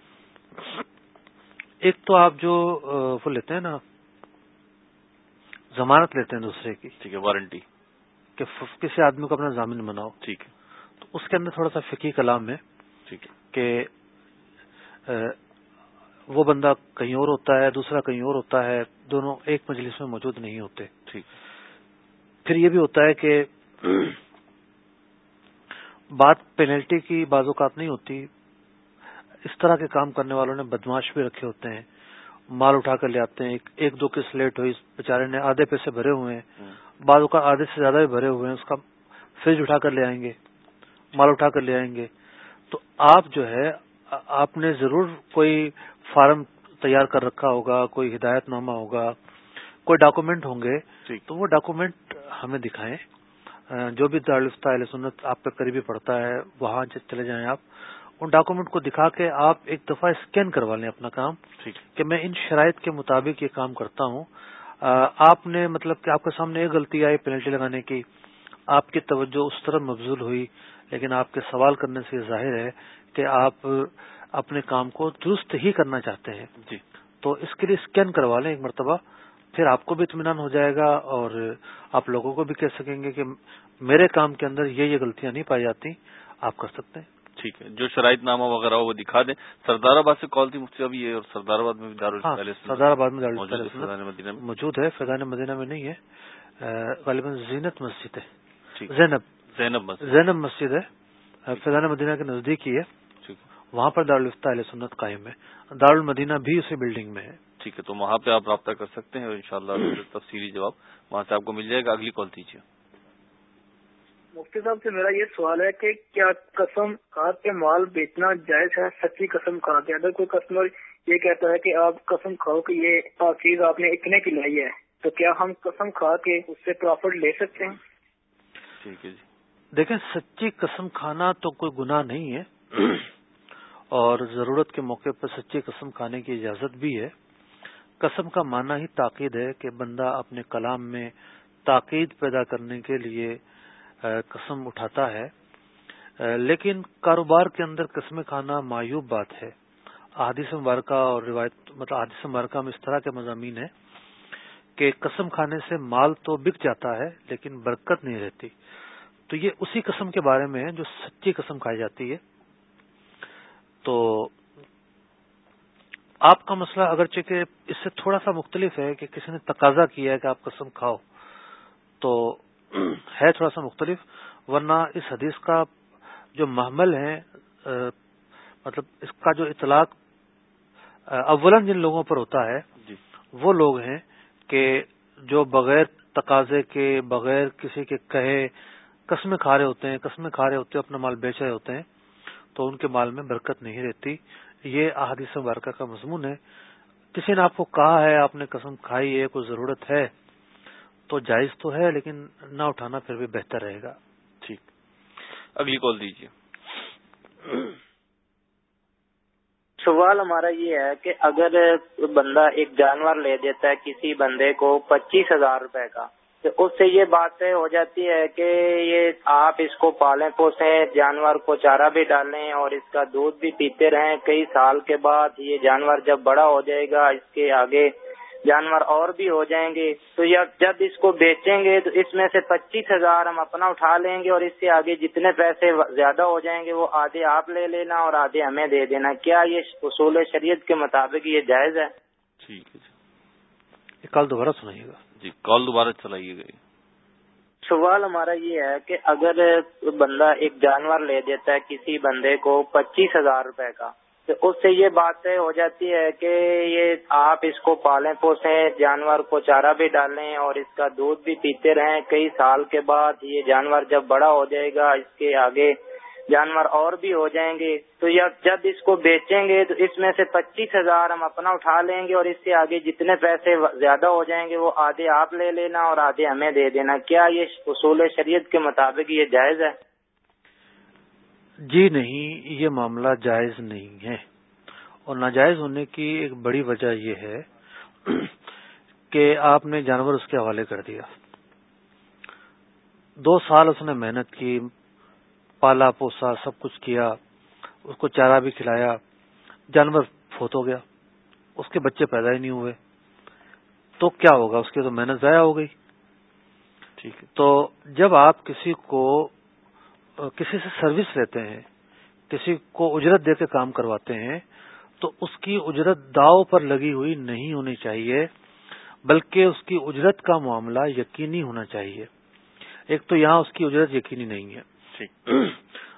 ایک تو آپ جو وہ لیتے ہیں نا ضمانت لیتے ہیں دوسرے کی۔ ٹھیک ہے وارنٹی۔ کہ کسی آدمی کو اپنا ضامن بناؤ۔ ٹھیک ہے۔ تو اس کے اندر تھوڑا سا فکی کلام ہے ٹھیک ہے۔ کہ وہ بندہ کہیں اور ہوتا ہے دوسرا کہیں اور ہوتا ہے دونوں ایک مجلس میں موجود نہیں ہوتے۔ ٹھیک۔ پھر یہ بھی ہوتا ہے کہ بات پینلٹی کی بعض اوقات نہیں ہوتی۔ اس طرح کے کام کرنے والوں نے بدماش بھی رکھے ہوتے ہیں۔ مال اٹھا کر لے آتے ہیں۔ ایک دو کس لیٹ ہوئی بیچارے نے آدھے پیسے بھرے ہوئے ہیں۔ بعض اوقات آدھے سے زیادہ بھی بھرے ہوئے ہیں اس کا فریج اٹھا کر لے آئیں گے مال اٹھا کر لے آئیں گے۔ تو آپ جو ہے آپ نے ضرور کوئی فارم تیار کر رکھا ہوگا کوئی ہدایت نامہ ہوگا کوئی ڈاکومنٹ ہوں گے تو وہ ڈاکومنٹ ہمیں دکھائیں۔ جو بھی دارالفتہ سنت آپ پہ قریبی پڑتا ہے وہاں چلے جائیں آپ۔ ان ڈاکومنٹ کو دکھا کے آپ ایک دفعہ اسکین کروا لیں اپنا کام کہ میں ان شرائط کے مطابق یہ کام کرتا ہوں۔ آپ نے مطلب کہ آپ کے سامنے ایک غلطی آئی پینلٹی لگانے کی آپ کی توجہ اس طرح مبزول ہوئی لیکن آپ کے سوال کرنے سے یہ ظاہر ہے کہ آپ اپنے کام کو درست ہی کرنا چاہتے ہیں۔ جی۔ تو اس کے لیے اسکین کروا لیں ایک مرتبہ پھر آپ کو بھی اطمینان ہو جائے گا اور آپ لوگوں کو بھی کہہ سکیں گے کہ میرے کام کے اندر یہ یہ غلطیاں نہیں پائی جاتی آپ کر سکتے ہیں۔ ٹھیک ہے جو شرائط نامہ وغیرہ وہ دکھا دیں۔ سردار آباد سے کال تھی مفتی ابھی یہ اور سردار آباد میں بھی ہاں، سردار آباد میں موجود ہے فیضان مدینہ میں۔ نہیں ہے۔ غالباً زینت مسجد ہے۔ زینب۔ زینب مسجد۔ زینب مسجد ہے۔ فیضان مدینہ کے نزدیک ہی ہے۔ وہاں پر دارالفتہ علیہ سنت قائم ہے۔ دارالمدینہ بھی اسی بلڈنگ میں ہے۔ ٹھیک ہے تو وہاں پہ آپ رابطہ کر سکتے ہیں اور انشاءاللہ تفصیلی جواب وہاں سے آپ کو مل جائے گا۔ اگلی کال دیجیے۔ مفتی صاحب سے میرا یہ سوال ہے کہ کیا قسم کھا کے مال بیچنا جائز ہے؟ سچی قسم کھا کے اگر کوئی کسٹمر یہ کہتا ہے کہ آپ قسم کھاؤ کہ یہ چیز آپ نے اتنے کی لائی ہے، تو کیا ہم قسم کھا کے اس سے پروفٹ لے سکتے ہیں؟ ٹھیک ہے جی۔ دیکھیں، سچی قسم کھانا تو کوئی گناہ نہیں ہے۔ اور ضرورت کے موقع پر سچی قسم کھانے کی اجازت بھی ہے۔ قسم کا معنی ہی تاکید ہے کہ بندہ اپنے کلام میں تاکید پیدا کرنے کے لیے قسم اٹھاتا ہے۔ لیکن کاروبار کے اندر قسم کھانا معیوب بات ہے۔ احادیث مبارکہ اور روایت مطلب احادیث مبارکہ میں اس طرح کے مضامین ہیں کہ قسم کھانے سے مال تو بک جاتا ہے لیکن برکت نہیں رہتی۔ تو یہ اسی قسم کے بارے میں ہے جو سچی قسم کھائی جاتی ہے۔ تو آپ کا مسئلہ اگرچہ کہ اس سے تھوڑا سا مختلف ہے کہ کسی نے تقاضا کیا ہے کہ آپ قسم کھاؤ۔ تو ہے تھوڑا سا مختلف ورنہ اس حدیث کا جو محمل ہے مطلب اس کا جو اطلاق اولن جن لوگوں پر ہوتا ہے جی۔ وہ لوگ ہیں کہ جو بغیر تقاضے کے بغیر کسی کے کہے قسمیں کھا رہے ہوتے ہیں قسمیں کھا رہے ہوتے ہیں اپنا مال بیچ رہے ہوتے ہیں تو ان کے مال میں برکت نہیں رہتی۔ یہ احادیث مبارکہ کا مضمون ہے۔ کسی نے آپ کو کہا ہے آپ نے قسم کھائی ہے کوئی ضرورت ہے تو جائز تو ہے لیکن نہ اٹھانا پھر بھی بہتر رہے گا۔ ٹھیک۔ اگلی کال دیجیے۔ سوال ہمارا یہ ہے کہ اگر بندہ ایک جانور لے دیتا ہے کسی بندے کو پچیس ہزار روپے کا تو اس سے یہ بات طے ہو جاتی ہے کہ یہ آپ اس کو پالیں پوسیں جانور کو چارہ بھی ڈالیں اور اس کا دودھ بھی پیتے رہیں۔ کئی سال کے بعد یہ جانور جب بڑا ہو جائے گا اس کے آگے جانور اور بھی ہو جائیں گے تو جب اس کو بیچیں گے تو اس میں سے پچیس ہزار ہم اپنا اٹھا لیں گے اور اس سے آگے جتنے پیسے زیادہ ہو جائیں گے وہ آدھے آپ لے لینا اور آدھے ہمیں دے دینا۔ کیا یہ اصول شریعت کے مطابق یہ جائز ہے؟ ٹھیک ہے کل دوبارہ سنائیے گا۔ جی کال دوبارہ چلائیے گئی سوال ہمارا یہ ہے کہ اگر بندہ ایک جانور لے دیتا ہے کسی بندے کو پچیس ہزار روپے کا اس سے یہ بات طے ہو جاتی ہے کہ یہ آپ اس کو پالیں پوسیں، جانور کو چارہ بھی ڈالیں اور اس کا دودھ بھی پیتے رہیں۔ کئی سال کے بعد یہ جانور جب بڑا ہو جائے گا، اس کے آگے جانور اور بھی ہو جائیں گے۔ تو جب اس کو بیچیں گے تو اس میں سے پچیس ہزار ہم اپنا اٹھا لیں گے اور اس سے آگے جتنے پیسے زیادہ ہو جائیں گے وہ آدھے آپ لے لینا اور آدھے ہمیں دے دینا۔ کیا یہ اصول شریعت کے مطابق یہ جائز ہے؟ جی نہیں یہ معاملہ جائز نہیں ہے۔ اور ناجائز ہونے کی ایک بڑی وجہ یہ ہے کہ آپ نے جانور اس کے حوالے کر دیا۔ دو سال اس نے محنت کی پالا پوسا سب کچھ کیا اس کو چارہ بھی کھلایا جانور فوت ہو گیا۔ اس کے بچے پیدا ہی نہیں ہوئے۔ تو کیا ہوگا؟ اس کی تو محنت ضائع ہو گئی۔ ٹھیک تو جب آپ کسی کو کسی سے سروس لیتے ہیں کسی کو اجرت دے کے کام کرواتے ہیں تو اس کی اجرت داؤ پر لگی ہوئی نہیں ہونی چاہیے بلکہ اس کی اجرت کا معاملہ یقینی ہونا چاہیے۔ ایک تو یہاں اس کی اجرت یقینی نہیں ہے۔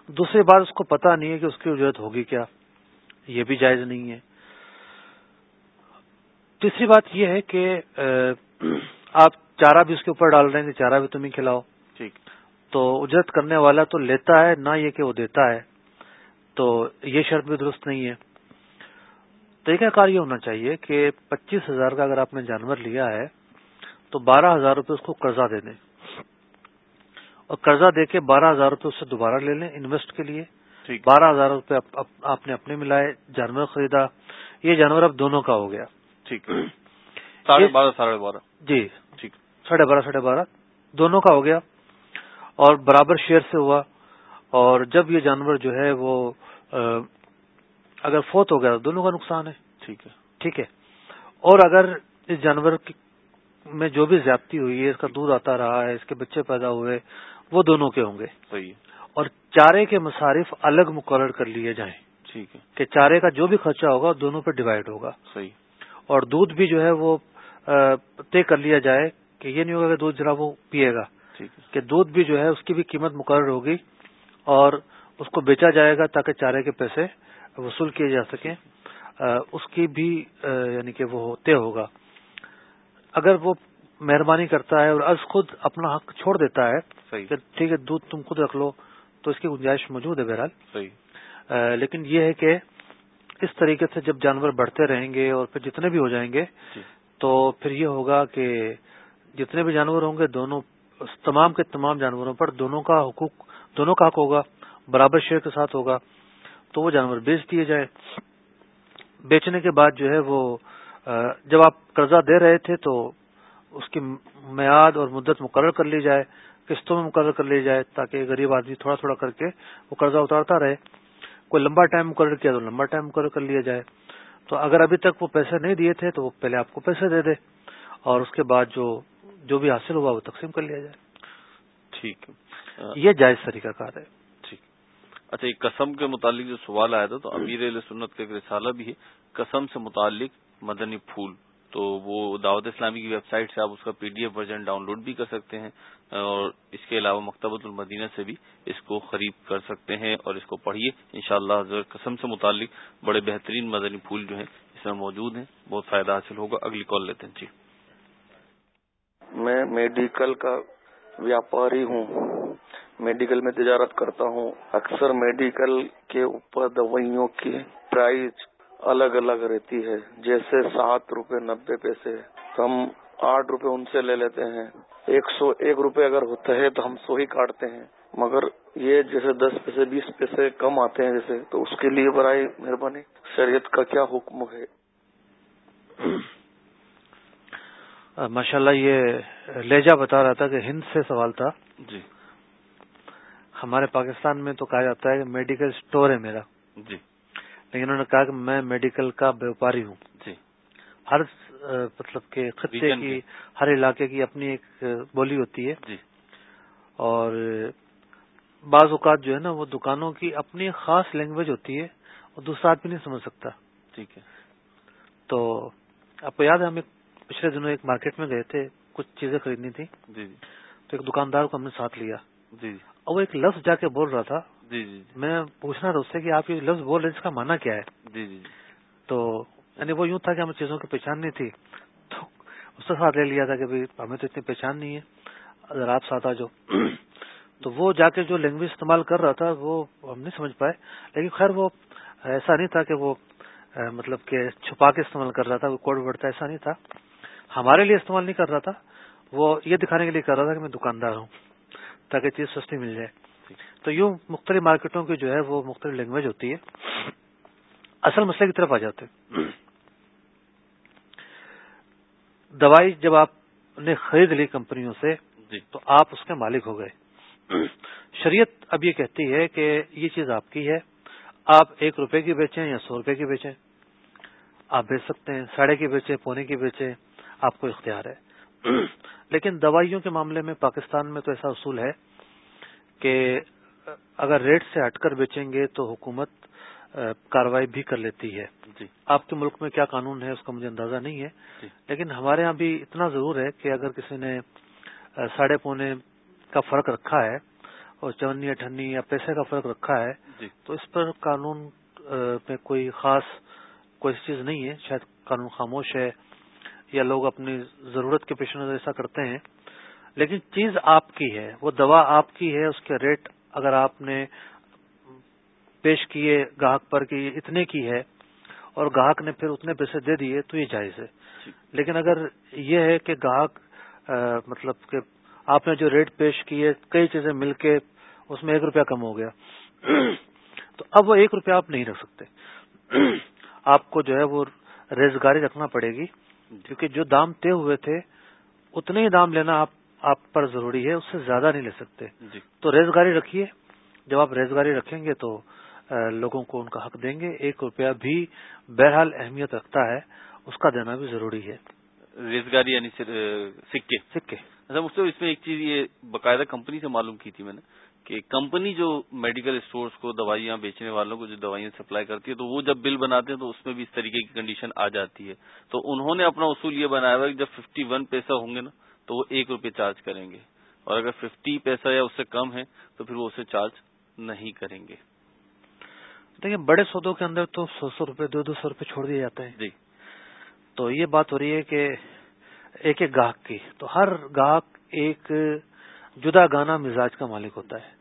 دوسری بات اس کو پتا نہیں ہے کہ اس کی اجرت ہوگی کیا۔ یہ بھی جائز نہیں ہے۔ تیسری بات یہ ہے کہ آپ چارہ بھی اس کے اوپر ڈال رہے ہیں کہ چارہ بھی تمہیں کھلاؤ۔ ٹھیک۔ تو اجرت کرنے والا تو لیتا ہے نہ یہ کہ وہ دیتا ہے۔ تو یہ شرط بھی درست نہیں ہے۔ طریقہ کار یہ ہونا چاہیے کہ پچیس ہزار کا اگر آپ نے جانور لیا ہے تو بارہ ہزار روپے اس کو قرضہ دے دیں۔ اور قرضہ دے کے بارہ ہزار روپے اس سے دوبارہ لے لیں انویسٹ کے لیے۔ بارہ ہزار روپے آپ نے اپنے ملائے جانور خریدا۔ یہ جانور اب دونوں کا ہو گیا۔ ٹھیک۔ ساڑھے بارہ ساڑھے بارہ۔ جی۔ ٹھیک۔ ساڑھے بارہ ساڑھے بارہ۔ دونوں کا ہو گیا۔ اور برابر شیئر سے ہوا اور جب یہ جانور جو ہے وہ اگر فوت ہو گیا تو دونوں کا نقصان ہے۔ ٹھیک ہے۔ ٹھیک ہے۔ اور اگر اس جانور میں جو بھی زیادتی ہوئی ہے اس کا دودھ آتا رہا ہے اس کے بچے پیدا ہوئے وہ دونوں کے ہوں گے۔ صحیح اور چارے کے مصارف الگ مقرر کر لیے جائیں۔ ٹھیک ہے۔ کہ چارے کا جو بھی خرچہ ہوگا دونوں پہ ڈیوائڈ ہوگا۔ صحیح۔ اور دودھ بھی جو ہے وہ طے کر لیا جائے کہ یہ نہیں ہوگا کہ دودھ جناب وہ پیے گا۔ کہ دودھ بھی جو ہے اس کی بھی قیمت مقرر ہوگی اور اس کو بیچا جائے گا تاکہ چارے کے پیسے وصول کیے جا سکیں۔ اس کی بھی یعنی کہ وہ طے ہوگا۔ اگر وہ مہربانی کرتا ہے اور از خود اپنا حق چھوڑ دیتا ہے کہ ٹھیک ہے دودھ تم خود رکھ لو تو اس کی گنجائش موجود ہے بہرحال۔ لیکن یہ ہے کہ اس طریقے سے جب جانور بڑھتے رہیں گے اور پھر جتنے بھی ہو جائیں گے جی۔ تو پھر یہ ہوگا کہ جتنے بھی جانور ہوں گے دونوں تمام کے تمام جانوروں پر دونوں کا حقوق، دونوں کا حق ہوگا، برابر شیئر کے ساتھ ہوگا، تو وہ جانور بیچ دیے جائے بیچنے کے بعد جو ہے وہ جب آپ قرضہ دے رہے تھے تو اس کی میعاد اور مدت مقرر کر لی جائے، قسطوں میں مقرر کر لی جائے تاکہ غریب آدمی تھوڑا تھوڑا کر کے وہ قرضہ اتارتا رہے۔ کوئی لمبا ٹائم مقرر کیا تو لمبا ٹائم مقرر کر لیا جائے۔ تو اگر ابھی تک وہ پیسے نہیں دیے تھے تو وہ پہلے آپ کو پیسے دے دے۔ اور اس کے بعد جو جو بھی حاصل ہوا وہ تقسیم کر لیا جائے۔ ٹھیک یہ جائز طریقہ کار ہے۔ ٹھیک۔ اچھا ایک قسم کے متعلق جو سوال آیا تھا تو امیر علیہ سنت کا ایک رسالہ بھی ہے۔ قسم سے متعلق مدنی پھول۔ تو وہ دعوت اسلامی کی ویب سائٹ سے آپ اس کا P D F version download بھی کر سکتے ہیں اور اس کے علاوہ مکتبۃ المدینہ سے بھی اس کو خرید کر سکتے ہیں اور اس کو پڑھیے۔ ان شاء قسم سے متعلق بڑے بہترین مدنی پھول جو ہیں اس میں موجود ہیں بہت فائدہ حاصل ہوگا۔ اگلی کال لیتے ہیں۔ جی۔ میں میڈیکل کا ویاپاری ہوں۔ میڈیکل میں تجارت کرتا ہوں۔ اکثر میڈیکل کے اوپر دوائیوں کی پرائز الگ الگ رہتی ہے۔ جیسے سات روپے نبے پیسے۔ ہم آٹھ روپے ان سے لے لیتے ہیں۔ ایک سو ایک روپے اگر ہوتا ہے تو ہم سو ہی کاٹتے ہیں۔ مگر یہ جیسے دس پیسے، بیس پیسے کم آتے ہیں جیسے، تو اس کے لیے برائے مہربانی۔ شریعت کا کیا حکم ہے؟ ماشاء اللہ یہ لہجہ بتا رہا تھا کہ ہند سے سوال تھا۔ جی۔ ہمارے پاکستان میں تو کہا جاتا ہے کہ میڈیکل اسٹور ہے میرا۔ جی۔ لیکن انہوں نے کہا کہ میں میڈیکل کا ویوپاری ہوں۔ جی۔ ہر مطلب کہ خطے کی ہر علاقے کی اپنی ایک بولی ہوتی ہے۔ جی۔ اور بعض اوقات جو ہے نا وہ دکانوں کی اپنی خاص لینگویج ہوتی ہے اور دوسرا آدمی نہیں سمجھ سکتا۔ ٹھیک ہے۔ تو آپ کو یاد ہے ہم ایک پچھلے دنوں ایک مارکیٹ میں گئے تھے کچھ چیزیں خریدنی تھی جی جی۔ تو ایک دکاندار کو ہم نے ساتھ لیا۔ جی جی۔ اور وہ ایک لفظ جا کے بول رہا تھا۔ جی جی میں پوچھنا تھا اس سے کہ آپ یہ لفظ بول رہے اس کا مانا کیا ہے؟ جی جی تو یعنی وہ یوں تھا کہ ہمیں چیزوں کی پہچان نہیں تھی۔ تو اس سے ساتھ لے لیا تھا کہ ہمیں تو اتنی پہچان نہیں ہے۔ اگر آپ ساتھ آ جاؤ۔ تو وہ جا کے جو لینگویج استعمال کر رہا تھا وہ ہم نہیں سمجھ پائے۔ لیکن خیر وہ ایسا نہیں تھا کہ وہ مطلب کہ چھپا کے استعمال کر رہا تھا وہ کوڈ بڑھتا ایسا نہیں تھا۔ ہمارے لیے استعمال نہیں کر رہا تھا وہ یہ دکھانے کے لیے کر رہا تھا کہ میں دکاندار ہوں تاکہ چیز سستی مل جائے۔ تو یوں مختلف مارکیٹوں کی جو ہے وہ مختلف لینگویج ہوتی ہے۔ اصل مسئلے کی طرف آ جاتے۔ دوائی جب آپ نے خرید لی کمپنیوں سے جی۔ تو آپ اس کے مالک ہو گئے۔ شریعت اب یہ کہتی ہے کہ یہ چیز آپ کی ہے۔ آپ ایک روپے کی بیچیں یا سو روپے کی بیچیں۔ آپ بیچ سکتے ہیں ساڑھے کی بیچیں پونے کی بیچیں۔ آپ کو اختیار ہے۔ لیکن دوائیوں کے معاملے میں پاکستان میں تو ایسا اصول ہے کہ اگر ریٹ سے ہٹ کر بیچیں گے تو حکومت کاروائی بھی کر لیتی ہے۔ جی۔ آپ کے ملک میں کیا قانون ہے اس کا مجھے اندازہ نہیں ہے۔ جی۔ لیکن ہمارے ہاں بھی اتنا ضرور ہے کہ اگر کسی نے ساڑھے پونے کا فرق رکھا ہے اور چونی اٹھنی یا پیسے کا فرق رکھا ہے جی۔ تو اس پر قانون میں کوئی خاص کوئی چیز نہیں ہے۔ شاید قانون خاموش ہے۔ یا لوگ اپنی ضرورت کے پیش نظر ایسا کرتے ہیں، لیکن چیز آپ کی ہے، وہ دوا آپ کی ہے، اس کے ریٹ اگر آپ نے پیش کیے گاہک پر کہ اتنے کی ہے اور گاہک نے پھر اتنے پیسے دے دیے، تو یہ جائز ہے۔ لیکن اگر یہ ہے کہ گاہک مطلب کہ آپ نے جو ریٹ پیش کیے، کئی چیزیں مل کے اس میں ایک روپیہ کم ہو گیا، تو اب وہ ایک روپیہ آپ نہیں رکھ سکتے۔ آپ کو جو ہے وہ ریزگاری رکھنا پڑے گی۔ کیونکہ جو دام طے ہوئے تھے اتنے ہی دام لینا آپ آپ پر ضروری ہے اس سے زیادہ نہیں لے سکتے۔ جی۔ تو ریزگاری رکھیے۔ جب آپ ریزگاری رکھیں گے تو لوگوں کو ان کا حق دیں گے۔ ایک روپیہ بھی بہرحال اہمیت رکھتا ہے اس کا دینا بھی ضروری ہے۔ ریزگاری یعنی سکے۔ سکے۔ اچھا مجھ سے اس میں ایک چیز یہ باقاعدہ کمپنی سے معلوم کی تھی میں نے کہ کمپنی جو میڈیکل اسٹورز کو دوائیاں بیچنے والوں کو جو دوائیاں سپلائی کرتی ہے تو وہ جب بل بناتے ہیں تو اس میں بھی اس طریقے کی کنڈیشن آ جاتی ہے۔ تو انہوں نے اپنا اصول یہ بنایا ہوا کہ جب ففٹی ون پیسہ ہوں گے نا تو وہ ایک روپے چارج کریں گے۔ اور اگر ففٹی پیسہ یا اس سے کم ہے تو پھر وہ اسے چارج نہیں کریں گے۔ دیکھیں بڑے سودوں کے اندر تو سو سو روپے دو دو سو روپے چھوڑ دیے جاتے ہیں۔ جی۔ تو یہ بات ہو رہی ہے کہ ایک ایک گاہک کی تو ہر گاہک ایک جدا گانا مزاج کا مالک ہوتا ہے۔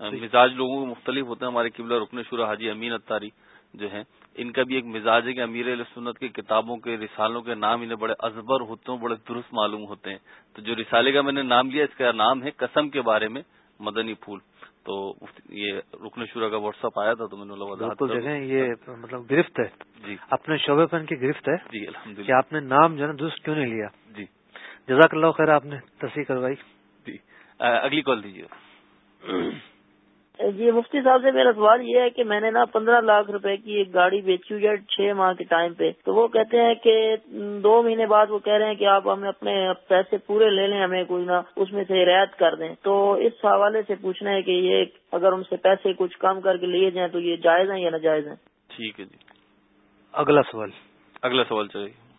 مزاج لوگوں کو مختلف ہوتے ہیں۔ ہمارے قبلہ رکن شورا حاجی امین اتاری جو ہیں ان کا بھی ایک مزاج ہے کہ امیر سنت کی کتابوں کے رسالوں کے نام انہیں بڑے ازبر ہوتے ہیں بڑے درست معلوم ہوتے ہیں۔ تو جو رسالے کا میں نے نام لیا اس کا نام ہے قسم کے بارے میں مدنی پھول۔ تو یہ رکن شورا کا واٹس ایپ آیا تھا تو میں نے جگہ یہ مطلب گرفت ہے۔ جی۔ اپنے شعبے پر ان کی گرفت ہے جی الحمد کہ آپ نے نام جو ہے نا درست کیوں نہیں لیا؟ جی۔ جزاک اللہ خیر آپ نے تصحیح کروائی۔ جی۔ اگلی کال دیجیے۔ جی مفتی صاحب سے میرا سوال یہ ہے کہ میں نے نا پندرہ لاکھ روپے کی ایک گاڑی بیچی ہوئی ہے چھ ماہ کے ٹائم پہ۔ تو وہ کہتے ہیں کہ دو مہینے بعد وہ کہہ رہے ہیں کہ آپ ہمیں اپنے پیسے پورے لے لیں، ہمیں کوئی نہ اس میں سے رعایت کر دیں۔ تو اس حوالے سے پوچھنا ہے کہ یہ اگر ان سے پیسے کچھ کم کر کے لیے جائیں تو یہ جائز ہیں یا ناجائز ہیں؟ ٹھیک ہے جی۔ اگلا سوال۔ اگلا سوال چاہیے۔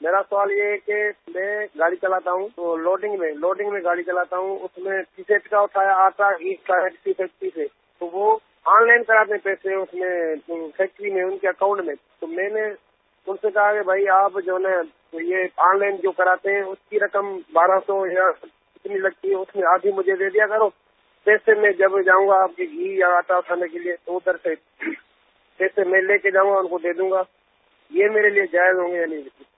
میرا سوال یہ ہے کہ میں گاڑی چلاتا ہوں تو لوڈنگ میں لوڈنگ میں گاڑی چلاتا ہوں، اس میں ٹکٹ کا اٹھایا آتا ایسٹ کا ہے فیکٹری سے تو وہ آن لائن کراتے ہیں پیسے اس میں فیکٹری میں، ان کے اکاؤنٹ میں۔ تو میں نے ان سے کہا کہ بھائی آپ جو ہے یہ آن لائن جو کراتے ہیں، اس کی رقم بارہ سو یا کتنی لگتی ہے، اس میں آدھی مجھے دے دیا کرو۔ پیسے میں جب جاؤں گا آپ کے گھی یا آٹا اٹھانے کے لیے، تو ادھر سے پیسے میں لے کے جاؤں گا، ان کو دے دوں گا۔ یہ میرے لیے جائز ہوں گے یا نہیں؟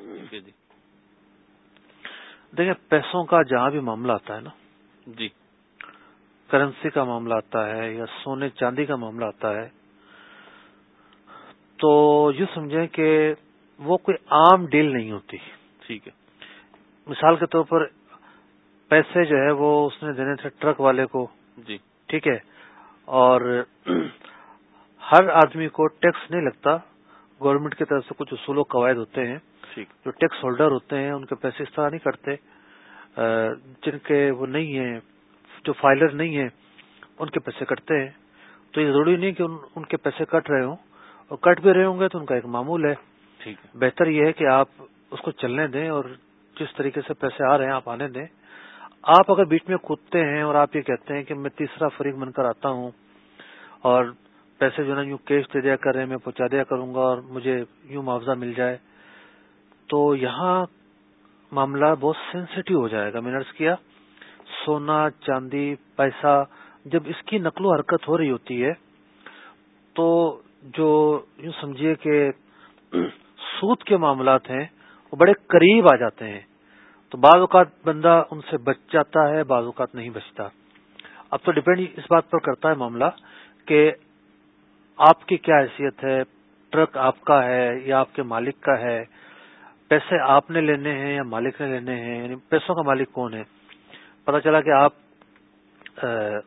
جی۔ دیکھیں پیسوں کا جہاں بھی معاملہ آتا ہے نا جی۔ کرنسی کا معاملہ آتا ہے یا سونے چاندی کا معاملہ آتا ہے تو یہ سمجھیں کہ وہ کوئی عام ڈیل نہیں ہوتی۔ ٹھیک ہے۔ مثال کے طور پر پیسے جو ہے وہ اس نے دینے تھے ٹرک والے کو۔ جی۔ ٹھیک ہے۔ اور ہر آدمی کو ٹیکس نہیں لگتا۔ گورنمنٹ کی طرف سے کچھ اصول و قواعد ہوتے ہیں۔ جو ٹیکس ہولڈر ہوتے ہیں ان کے پیسے اس طرح نہیں کٹتے۔ جن کے وہ نہیں ہیں جو فائلر نہیں ہیں ان کے پیسے کٹتے ہیں۔ تو یہ ضروری نہیں کہ ان کے پیسے کٹ رہے ہوں۔ اور کٹ بھی رہے ہوں گے تو ان کا ایک معمول ہے۔ بہتر یہ ہے کہ آپ اس کو چلنے دیں اور جس طریقے سے پیسے آ رہے ہیں آپ آنے دیں۔ آپ اگر بیچ میں کودتے ہیں اور آپ یہ کہتے ہیں کہ میں تیسرا فریق بن کر آتا ہوں اور پیسے جو نا یوں کیش دے دیا کر رہے ہیں میں پہنچا دیا کروں گا اور مجھے یوں معاوضہ مل جائے۔ تو یہاں معاملہ بہت سینسٹیو ہو جائے گا۔ میں نے کیا، سونا، چاندی، پیسہ، جب اس کی نقل و حرکت ہو رہی ہوتی ہے، تو جو یوں سمجھیے کہ سود کے معاملات ہیں، وہ بڑے قریب آ جاتے ہیں۔ تو بعض اوقات بندہ ان سے بچ جاتا ہے، بعض اوقات نہیں بچتا۔ اب تو ڈپینڈ اس بات پر کرتا ہے معاملہ کہ آپ کی کیا حیثیت ہے؟ ٹرک آپ کا ہے یا آپ کے مالک کا ہے؟ پیسے آپ نے لینے ہیں یا مالک نے لینے ہیں؟ یعنی پیسوں کا مالک کون ہے؟ پتا چلا کہ آپ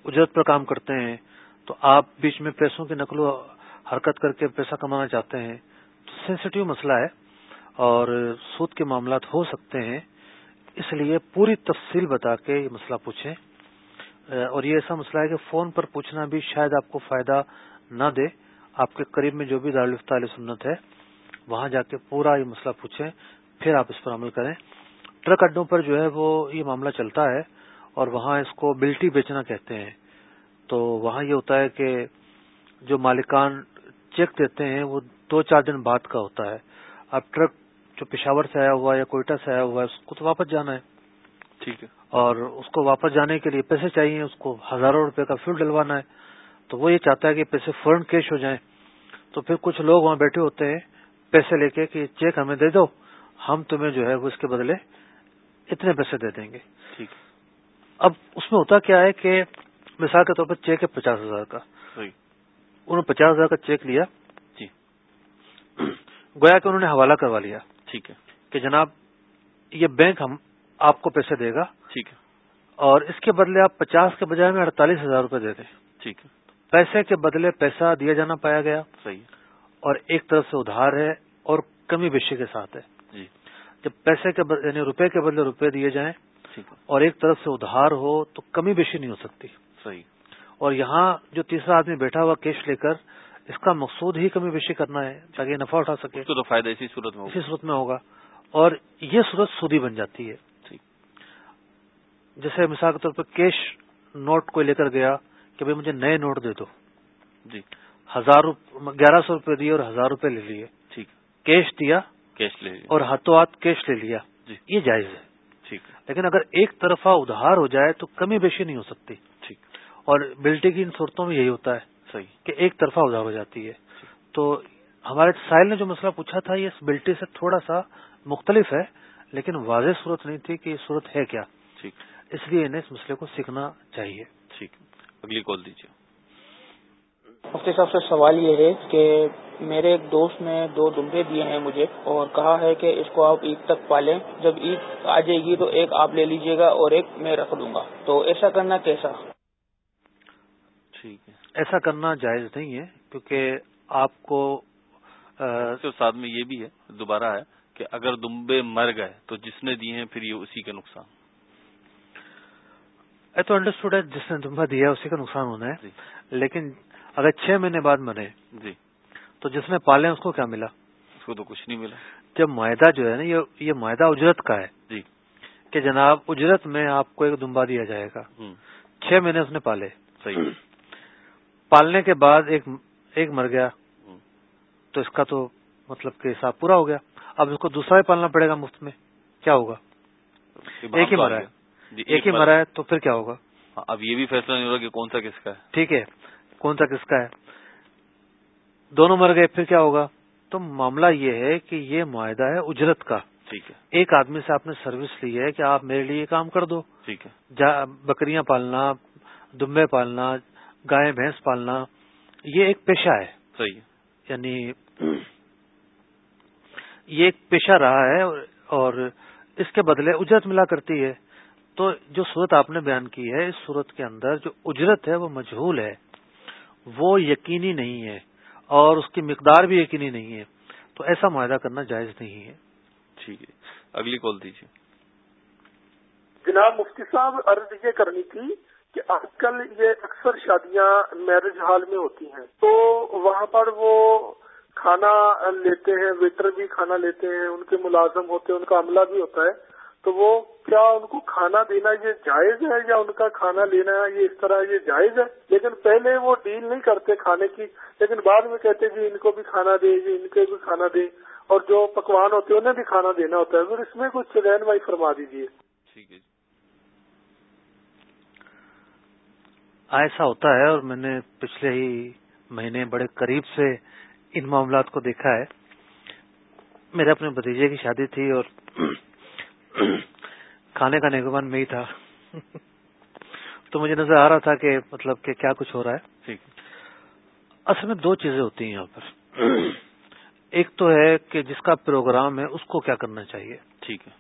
اجرت پر کام کرتے ہیں، تو آپ بیچ میں پیسوں کی نقل و حرکت کر کے پیسہ کمانا چاہتے ہیں۔ تو سینسٹیو مسئلہ ہے اور سود کے معاملات ہو سکتے ہیں۔ اس لیے پوری تفصیل بتا کے یہ مسئلہ پوچھیں۔ اور یہ ایسا مسئلہ ہے کہ فون پر پوچھنا بھی شاید آپ کو فائدہ نہ دے۔ آپ کے قریب میں جو بھی دارالفت علیہ سنت ہے وہاں جا کے پورا یہ مسئلہ پوچھیں پھر آپ اس پر عمل کریں۔ ٹرک اڈوں پر جو ہے وہ یہ معاملہ چلتا ہے اور وہاں اس کو بلٹی بیچنا کہتے ہیں۔ تو وہاں یہ ہوتا ہے کہ جو مالکان چیک دیتے ہیں وہ دو چار دن بعد کا ہوتا ہے۔ اب ٹرک جو پشاور سے آیا ہوا ہے یا کوئٹہ سے آیا ہوا ہے اس کو تو واپس جانا ہے۔ ٹھیک ہے۔ اور اس کو واپس جانے کے لیے پیسے چاہیے اس کو ہزاروں روپے کا فیول ڈلوانا ہے۔ تو وہ یہ چاہتا ہے کہ پیسے فورن کیش ہو جائیں۔ تو پھر کچھ لوگ وہاں بیٹھے ہوتے ہیں۔ پیسے لے کے کہ چیک ہمیں دے دو ہم تمہیں جو ہے وہ اس کے بدلے اتنے پیسے دے دیں گے۔ ٹھیک۔ اب اس میں ہوتا کیا ہے کہ مثال کے طور پر چیک ہے پچاس ہزار کا۔ انہوں نے پچاس ہزار کا چیک لیا۔ جی۔ گویا کہ انہوں نے حوالہ کروا لیا ٹھیک ہے۔ کہ جناب یہ بینک ہم آپ کو پیسے دے گا۔ ٹھیک ہے۔ اور اس کے بدلے آپ پچاس کے بجائے میں اڑتالیس ہزار روپے دے دیں۔ ٹھیک ہے۔ پیسے کے بدلے پیسہ دیا جانا پایا گیا۔ صحیح۔ اور ایک طرف سے ادھار ہے اور کمی بیشی کے ساتھ ہے۔ جی۔ جب پیسے کے بدلے یعنی روپے کے بدلے روپے دیے جائیں اور ایک طرف سے ادھار ہو تو کمی بیشی نہیں ہو سکتی۔ صحیح۔ اور یہاں جو تیسرا آدمی بیٹھا ہوا کیش لے کر اس کا مقصود ہی کمی بیشی کرنا ہے تاکہ یہ نفع اٹھا سکے۔ کو تو فائدہ اسی صورت میں اسی صورت میں ہوگا۔ اور یہ صورت سودی بن جاتی ہے۔ جیسے مثال کے طور پر کیش نوٹ کوئی لے کر گیا کہ بھائی مجھے نئے نوٹ دے دو۔ جی۔ ہزار گیارہ سو روپے دیے اور ہزار روپے لے لیے۔ ٹھیک۔ کیش دیا کیش لے اور ہاتھوں ہاتھ کیش لے لیا۔ جی۔ یہ جائز ہے۔ ٹھیک۔ لیکن اگر ایک طرفہ ادھار ہو جائے تو کمی بیشی نہیں ہو سکتی۔ ٹھیک۔ اور بلٹی کی ان صورتوں میں یہی ہوتا ہے صحیح۔ کہ ایک طرفہ ادھار ہو جاتی ہے۔ تو ہمارے سائل نے جو مسئلہ پوچھا تھا یہ بلٹی سے تھوڑا سا مختلف ہے لیکن واضح صورت نہیں تھی کہ یہ صورت ہے کیا۔ ٹھیک۔ اس لیے انہیں اس مسئلے کو سیکھنا چاہیے۔ ٹھیک۔ اگلی کال دیجیے۔ مفتی صاحب سے سوال یہ ہے کہ میرے ایک دوست نے دو دمبے دیے ہیں مجھے اور کہا ہے کہ اس کو آپ عید تک پالیں جب عید آ جائے گی تو ایک آپ لے لیجیے گا اور ایک میں رکھ دوں گا۔ تو ایسا کرنا کیسا؟ ٹھیک ہے۔ ایسا کرنا جائز نہیں ہے کیونکہ آپ کو ساتھ میں یہ بھی ہے دوبارہ ہے کہ اگر دمبے مر گئے تو جس نے دیے ہیں پھر یہ اسی کا نقصان۔ اے تو انڈرسٹوڈ ہے جس نے دمبا دیا اسی کا نقصان ہونا ہے۔ لیکن اگر چھ مہینے بعد مرے جی۔ تو جس نے پالے اس کو کیا ملا؟ اس کو تو کچھ نہیں ملا۔ جب معاہدہ جو ہے نا یہ معاہدہ اجرت کا ہے۔ جی۔ کہ جناب اجرت میں آپ کو ایک دمبا دیا جائے گا۔ چھ مہینے اس نے پالے۔ صحیح۔ پالنے کے بعد ایک ایک مر گیا۔ تو اس کا تو مطلب کہ حساب پورا ہو گیا۔ اب اس کو دوسرا ہی پالنا پڑے گا مفت میں۔ کیا ہوگا؟ ایک ہی مرا ہے۔ ایک ہی مرا ہے۔ تو پھر کیا ہوگا؟ اب یہ بھی فیصلہ نہیں ہوگا کہ کون سا کس کا ہے۔ ٹھیک ہے۔ کون سا کس کا ہے؟ دونوں مر گئے پھر کیا ہوگا؟ تو معاملہ یہ ہے کہ یہ معاہدہ ہے اجرت کا۔ ٹھیک ہے۔ ایک آدمی سے آپ نے سروس لی ہے کہ آپ میرے لیے کام کر دو۔ ٹھیک ہے۔ بکریاں پالنا دمبے پالنا گائے بھینس پالنا یہ ایک پیشہ ہے۔ صحیح یعنی یہ ایک پیشہ رہا ہے اور اس کے بدلے اجرت ملا کرتی ہے۔ تو جو صورت آپ نے بیان کی ہے اس صورت کے اندر جو اجرت ہے وہ مجہول ہے۔ وہ یقینی نہیں ہے اور اس کی مقدار بھی یقینی نہیں ہے تو ایسا معاہدہ کرنا جائز نہیں ہے۔ ٹھیک ہے۔ اگلی کال دیجیے۔ جناب مفتی صاحب عرض یہ کرنی تھی کہ آج کل یہ اکثر شادیاں میرج ہال میں ہوتی ہیں۔ تو وہاں پر وہ کھانا لیتے ہیں ویٹر بھی کھانا لیتے ہیں ان کے ملازم ہوتے ہیں ان کا عملہ بھی ہوتا ہے۔ تو وہ کیا ان کو کھانا دینا یہ جائز ہے یا ان کا کھانا لینا یہ اس طرح یہ جائز ہے؟ لیکن پہلے وہ ڈیل نہیں کرتے کھانے کی، لیکن بعد میں کہتے جی ان کو بھی کھانا دے جی ان کو بھی کھانا دے، اور جو پکوان ہوتے ہیں انہیں بھی کھانا دینا ہوتا ہے۔ پھر اس میں کچھ رہنمائی فرما دیجیے ٹھیک ہے جی۔ ایسا ہوتا ہے، اور میں نے پچھلے ہی مہینے بڑے قریب سے ان معاملات کو دیکھا ہے۔ میرے اپنے بتیجے کی شادی تھی اور کھانے کا نگمان میں ہی تھا۔ تو مجھے نظر آ رہا تھا کہ مطلب کہ کیا کچھ ہو رہا ہے۔ ٹھیک۔ اصل میں دو چیزیں ہوتی ہیں یہاں پر۔ ایک تو ہے کہ جس کا پروگرام ہے اس کو کیا کرنا چاہیے۔ ٹھیک ہے۔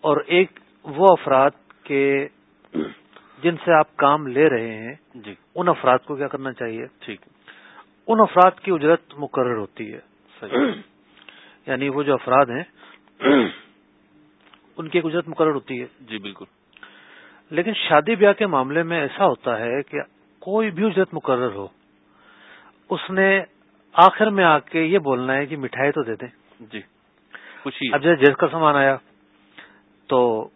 اور ایک وہ افراد کے جن سے آپ کام لے رہے ہیں جی۔ ان افراد کو کیا کرنا چاہیے؟ ٹھیک۔ ان افراد کی اجرت مقرر ہوتی ہے۔ صحیح۔ یعنی وہ جو افراد ہیں ان کی ایک اجرت مقرر ہوتی ہے۔ جی بالکل۔ لیکن شادی بیاہ کے معاملے میں ایسا ہوتا ہے کہ کوئی بھی اجرت مقرر ہو اس نے آخر میں آ کے یہ بولنا ہے کہ مٹھائی تو دے دیں۔ جی خوشی اب جیسے جیس کا سامان آیا تو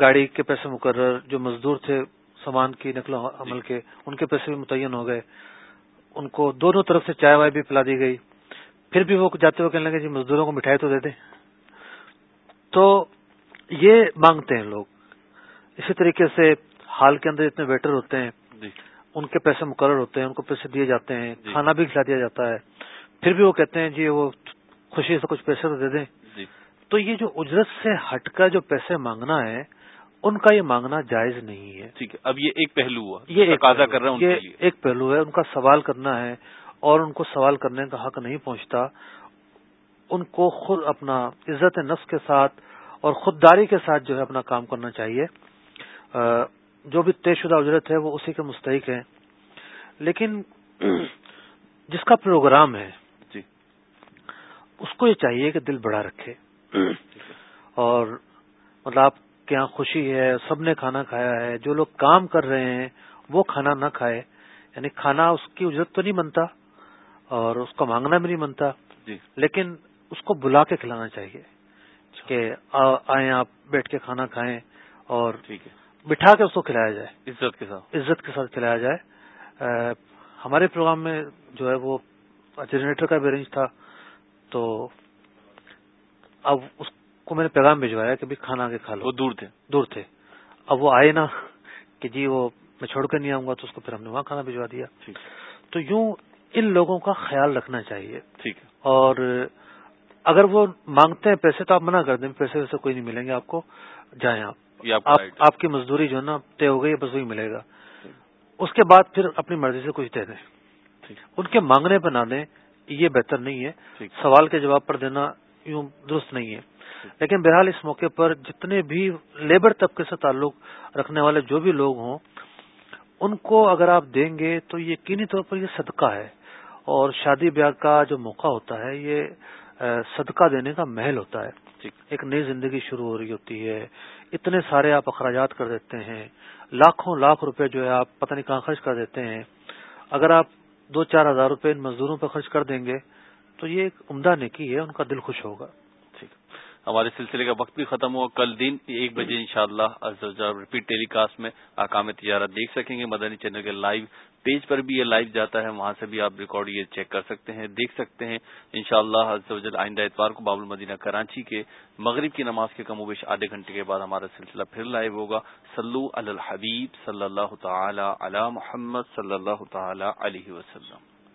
گاڑی کے پیسے مقرر جو مزدور تھے سامان کی نقل و عمل کے ان کے پیسے بھی متعین ہو گئے۔ ان کو دونوں طرف سے چائے وائے بھی پلا دی گئی۔ پھر بھی وہ جاتے ہوئے کہنے لگے جی مزدوروں کو مٹھائی تو دے دیں۔ تو یہ مانگتے ہیں لوگ۔ اسی طریقے سے حال کے اندر اتنے ویٹر ہوتے ہیں جی۔ ان کے پیسے مقرر ہوتے ہیں ان کو پیسے دیے جاتے ہیں جی۔ کھانا بھی کھلا دیا جاتا ہے۔ پھر بھی وہ کہتے ہیں جی وہ خوشی سے کچھ پیسے تو دے دیں۔ جی۔ تو یہ جو اجرت سے ہٹ کر جو پیسے مانگنا ہے ان کا یہ مانگنا جائز نہیں ہے۔ ٹھیک ہے اب یہ ایک پہلو ہوا یہ کر رہا ہوں یہ ایک پہلو ہے ان کا سوال کرنا ہے اور ان کو سوال کرنے کا حق نہیں پہنچتا۔ ان کو خود اپنا عزت نفس کے ساتھ اور خودداری کے ساتھ جو ہے اپنا کام کرنا چاہیے۔ جو بھی طے شدہ اجرت ہے وہ اسی کے مستحق ہے لیکن جس کا پروگرام ہے جی۔ اس کو یہ چاہیے کہ دل بڑا رکھے۔ اور مطلب آپ کے یہاں خوشی ہے سب نے کھانا کھایا ہے جو لوگ کام کر رہے ہیں وہ کھانا نہ کھائے۔ یعنی کھانا اس کی اجرت تو نہیں بنتا اور اس کا مانگنا بھی نہیں بنتا جی۔ لیکن اس کو بلا کے کھلانا چاہیے۔ کہ آئیں آپ بیٹھ کے کھانا کھائیں اور بٹھا کے اس کو کھلایا جائے۔ عزت کے ساتھ۔ عزت کے ساتھ کھلایا جائے۔ ہمارے پروگرام میں جو ہے وہ جنریٹر کا بھی ارینج تھا تو اب اس کو میں نے پیغام بھجوایا کہ بھی کھانا آگے کھا لو۔ وہ دور تھے۔ دور تھے۔ اب وہ آئے نا کہ جی وہ میں چھوڑ کر نہیں آؤں گا تو اس کو پھر ہم نے وہاں کھانا بھجوا دیا۔ تو یوں ان لوگوں کا خیال رکھنا چاہیے۔ ٹھیک ہے۔ اور اگر وہ مانگتے ہیں پیسے تو آپ منع کر دیں پیسے ویسے کوئی نہیں ملیں گے آپ کو۔ جائیں آپ۔ آپ کی مزدوری جو ہے نا طے ہو گئی بس وہی ملے گا۔ اس کے بعد پھر اپنی مرضی سے کچھ دے دیں۔ ان کے مانگنے پہ نہ دیں یہ بہتر نہیں ہے۔ سوال کے جواب پر دینا یوں درست نہیں ہے۔ لیکن بہرحال اس موقع پر جتنے بھی لیبر طبقے سے تعلق رکھنے والے جو بھی لوگ ہوں ان کو اگر آپ دیں گے تو یقینی طور پر یہ صدقہ ہے۔ اور شادی بیاہ کا جو موقع ہوتا ہے یہ صدقہ دینے کا محل ہوتا ہے۔ ایک نئی زندگی شروع ہو رہی ہوتی ہے۔ اتنے سارے آپ اخراجات کر دیتے ہیں۔ لاکھوں لاکھ روپے جو ہے آپ پتہ نہیں کہاں خرچ کر دیتے ہیں۔ اگر آپ دو چار ہزار روپے ان مزدوروں پہ خرچ کر دیں گے تو یہ ایک عمدہ نیکی ہے ان کا دل خوش ہوگا۔ ہمارے سلسلے کا وقت بھی ختم ہوا۔ کل دن ایک بجے ان شاء اللہ ریپیٹ ٹیلی کاسٹ میں آکام تجارت دیکھ سکیں گے۔ مدنی چینل کے لائیو پیج پر بھی یہ لائیو جاتا ہے، وہاں سے بھی آپ ریکارڈ یہ چیک کر سکتے ہیں، دیکھ سکتے ہیں۔ ان شاء اللہ آئندہ اتوار کو باب المدینہ کراچی کے مغرب کی نماز کے کم و بیش آدھے گھنٹے کے بعد ہمارا سلسلہ پھر لائیو ہوگا۔ سلو الحبیب صلی اللہ تعالی علی محمد صلی اللہ تعالی علیہ وسلم۔